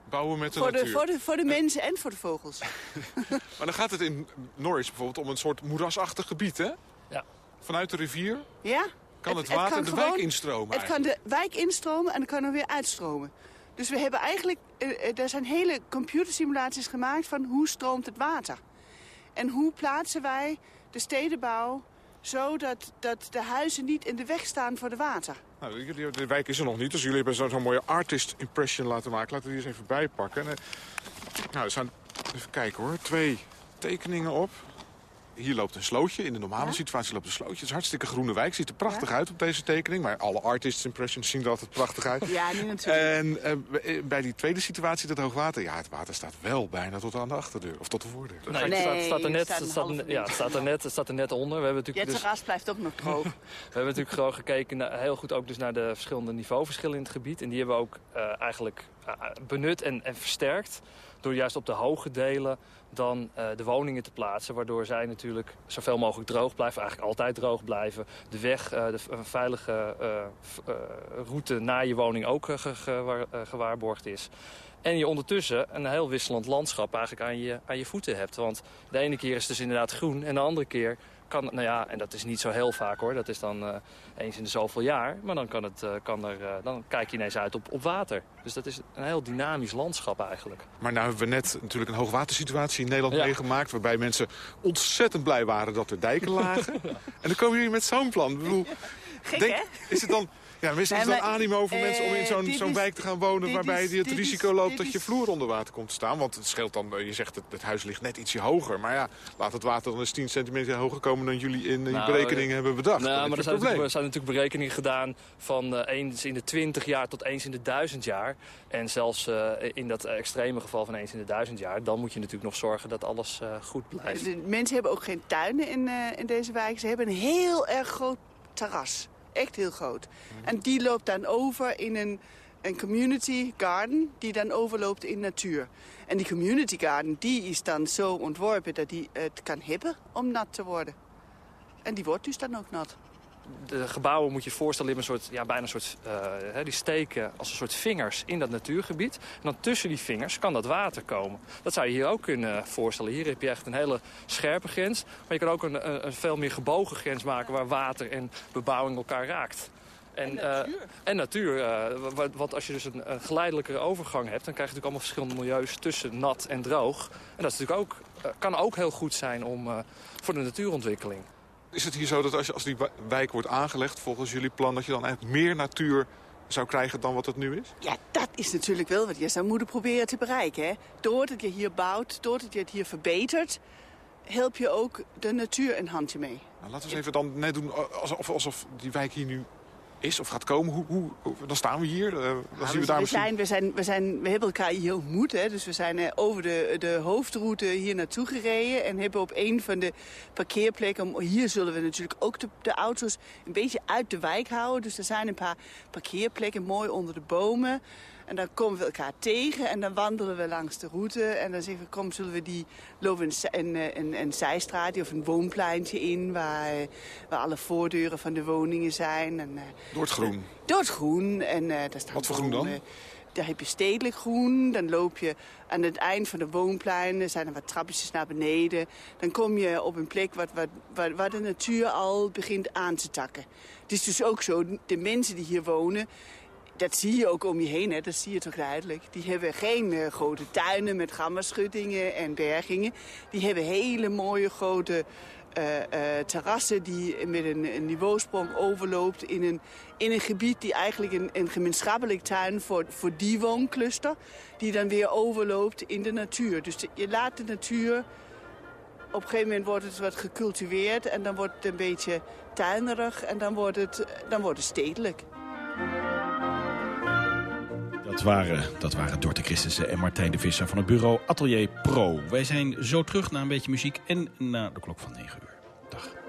Bouwen met de voor natuur. De, voor, de, voor de mensen en voor de vogels. <laughs> maar dan gaat het in Norwich bijvoorbeeld om een soort moerasachtig gebied, hè? Ja. Vanuit de rivier ja? kan het, het water het kan de gewoon, wijk instromen Het kan de wijk instromen en dan kan er weer uitstromen. Dus we hebben eigenlijk, uh, er zijn hele computersimulaties gemaakt van hoe stroomt het water. En hoe plaatsen wij de stedenbouw zo dat, de huizen niet in de weg staan voor de water. Nou, de wijk is er nog niet, dus jullie hebben zo'n zo mooie artist impression laten maken. Laten we die eens even bijpakken. En, nou, er staan, even kijken hoor, twee tekeningen op. Hier loopt een slootje. In de normale ja? situatie loopt een slootje. Het is een hartstikke groene wijk. Ziet er prachtig ja? uit op deze tekening. Maar alle artists impressions zien er altijd prachtig uit. Ja, nu natuurlijk. En uh, bij die tweede situatie, dat hoogwater... Ja, het water staat wel bijna tot aan de achterdeur. Of tot de voordeur. Nee, nee het, staat, staat, er net, het staat, ja, het staat er net, het staat er net onder. We hebben natuurlijk Je terras dus, blijft ook nog droog. <laughs> we hebben natuurlijk gewoon gekeken, naar, heel goed ook dus naar de verschillende niveauverschillen in het gebied. En die hebben we ook uh, eigenlijk uh, benut en, en versterkt. Door juist op de hoge delen dan uh, de woningen te plaatsen. Waardoor zij natuurlijk zoveel mogelijk droog blijven. Eigenlijk altijd droog blijven. De weg, uh, de veilige uh, route naar je woning ook ge ge gewaarborgd is. En je ondertussen een heel wisselend landschap eigenlijk aan je, aan je voeten hebt. Want de ene keer is het dus inderdaad groen. En de andere keer kan, nou ja, en dat is niet zo heel vaak hoor. Dat is dan uh, eens in de zoveel jaar. Maar dan, kan het, uh, kan er, uh, dan kijk je ineens uit op, op water. Dus dat is een heel dynamisch landschap eigenlijk. Maar nou hebben we net natuurlijk een hoogwatersituatie in Nederland ja. meegemaakt... waarbij mensen ontzettend blij waren dat er dijken lagen. ja. <laughs> En dan komen jullie met zo'n plan. Ik bedoel, Gek, denk, hè? Is het dan... Ja, is er dan animo voor mensen om in zo'n zo'n wijk te gaan wonen... waarbij je het risico loopt dat je vloer onder water komt te staan? Want het scheelt dan, je zegt het, het huis ligt net ietsje hoger. Maar ja, laat het water dan eens 10 centimeter hoger komen... dan jullie in nou, je berekeningen uh, hebben bedacht. Nou, maar er zijn, zijn natuurlijk berekeningen gedaan... van uh, eens in de 20 jaar tot eens in de 1000 jaar. En zelfs uh, in dat extreme geval van eens in de 1000 jaar... dan moet je natuurlijk nog zorgen dat alles goed blijft. De mensen hebben ook geen tuinen in, in deze wijk. Ze hebben een heel erg groot terras. Echt heel groot. En die loopt dan over in een, een community garden die dan overloopt in natuur. En die community garden die is dan zo ontworpen dat die het kan hebben om nat te worden. En die wordt dus dan ook nat. De gebouwen moet je voorstellen, in een soort, ja, bijna een soort, uh, die steken als een soort vingers in dat natuurgebied. En dan tussen die vingers kan dat water komen. Dat zou je hier ook kunnen voorstellen. Hier heb je echt een hele scherpe grens. Maar je kan ook een, een, een veel meer gebogen grens maken waar water en bebouwing elkaar raakt. En, en natuur. Uh, en natuur. Uh, want als je dus een, een, geleidelijkere overgang hebt... dan krijg je natuurlijk allemaal verschillende milieus tussen nat en droog. En dat is natuurlijk ook, uh, kan ook heel goed zijn om, voor de natuurontwikkeling. Is het hier zo dat als, je, als die wijk wordt aangelegd volgens jullie plan... dat je dan eigenlijk meer natuur zou krijgen dan wat het nu is? Ja, dat is natuurlijk wel wat je zou moeten proberen te bereiken. Hè? Doordat je hier bouwt, doordat je het hier verbetert... help je ook de natuur een handje mee. Nou, laten we eens even dan net doen alsof, alsof die wijk hier nu is of gaat komen. Hoe, hoe, dan staan we hier. Uh, dan nou, zien we, daar we, zijn, we, zijn, we, zijn, we hebben elkaar hier ontmoet. Hè, dus we zijn uh, over de, de hoofdroute hier naartoe gereden. En hebben op een van de parkeerplekken... Hier zullen we natuurlijk ook de, de auto's een beetje uit de wijk houden. Dus er zijn een paar parkeerplekken mooi onder de bomen. En dan komen we elkaar tegen en dan wandelen we langs de route. En dan zeggen we, kom, zullen we die lopen een, een, een zijstraatje of een woonpleintje in... Waar, waar alle voordeuren van de woningen zijn. En, door het groen? Door het groen. En, uh, daar staan Wat voor groen dan? daar heb je stedelijk groen. Dan loop je aan het eind van de woonplein. Er zijn er wat trappetjes naar beneden. Dan kom je op een plek wat, wat, waar, waar de natuur al begint aan te takken. Het is dus ook zo, de mensen die hier wonen dat zie je ook om je heen, hè. dat zie je toch duidelijk. Die hebben geen uh, grote tuinen met gammaschuttingen en bergingen. Die hebben hele mooie grote uh, uh, terrassen die met een, een niveausprong overloopt... in een, in een gebied die eigenlijk een, een gemeenschappelijk tuin voor, voor die wooncluster... die dan weer overloopt in de natuur. Dus je laat de natuur... Op een gegeven moment wordt het wat gecultiveerd en dan wordt het een beetje tuinerig... en dan wordt het, dan wordt het stedelijk. Dat waren, dat waren Dorte Christensen en Martijn de Visser van het bureau Atelier Pro. Wij zijn zo terug naar een beetje muziek en na de klok van 9 uur. Dag.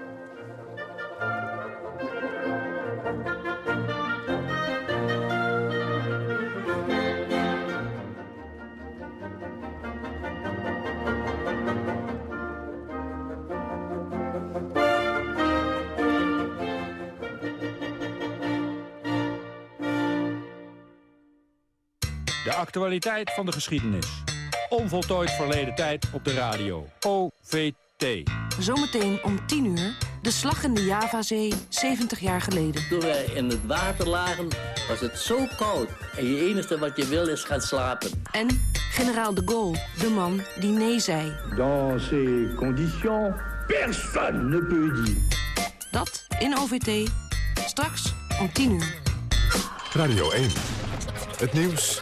De actualiteit van de geschiedenis. Onvoltooid verleden tijd op de radio. OVT. Zometeen om 10 uur. De slag in de Javazee, 70 jaar geleden. Toen wij in het water lagen, was het zo koud. En je enige wat je wil is gaan slapen. En generaal de Gaulle, de man die nee zei. Dans ces conditions, personne ne peut dire. Dat in OVT. Straks om 10 uur. Radio 1. Het nieuws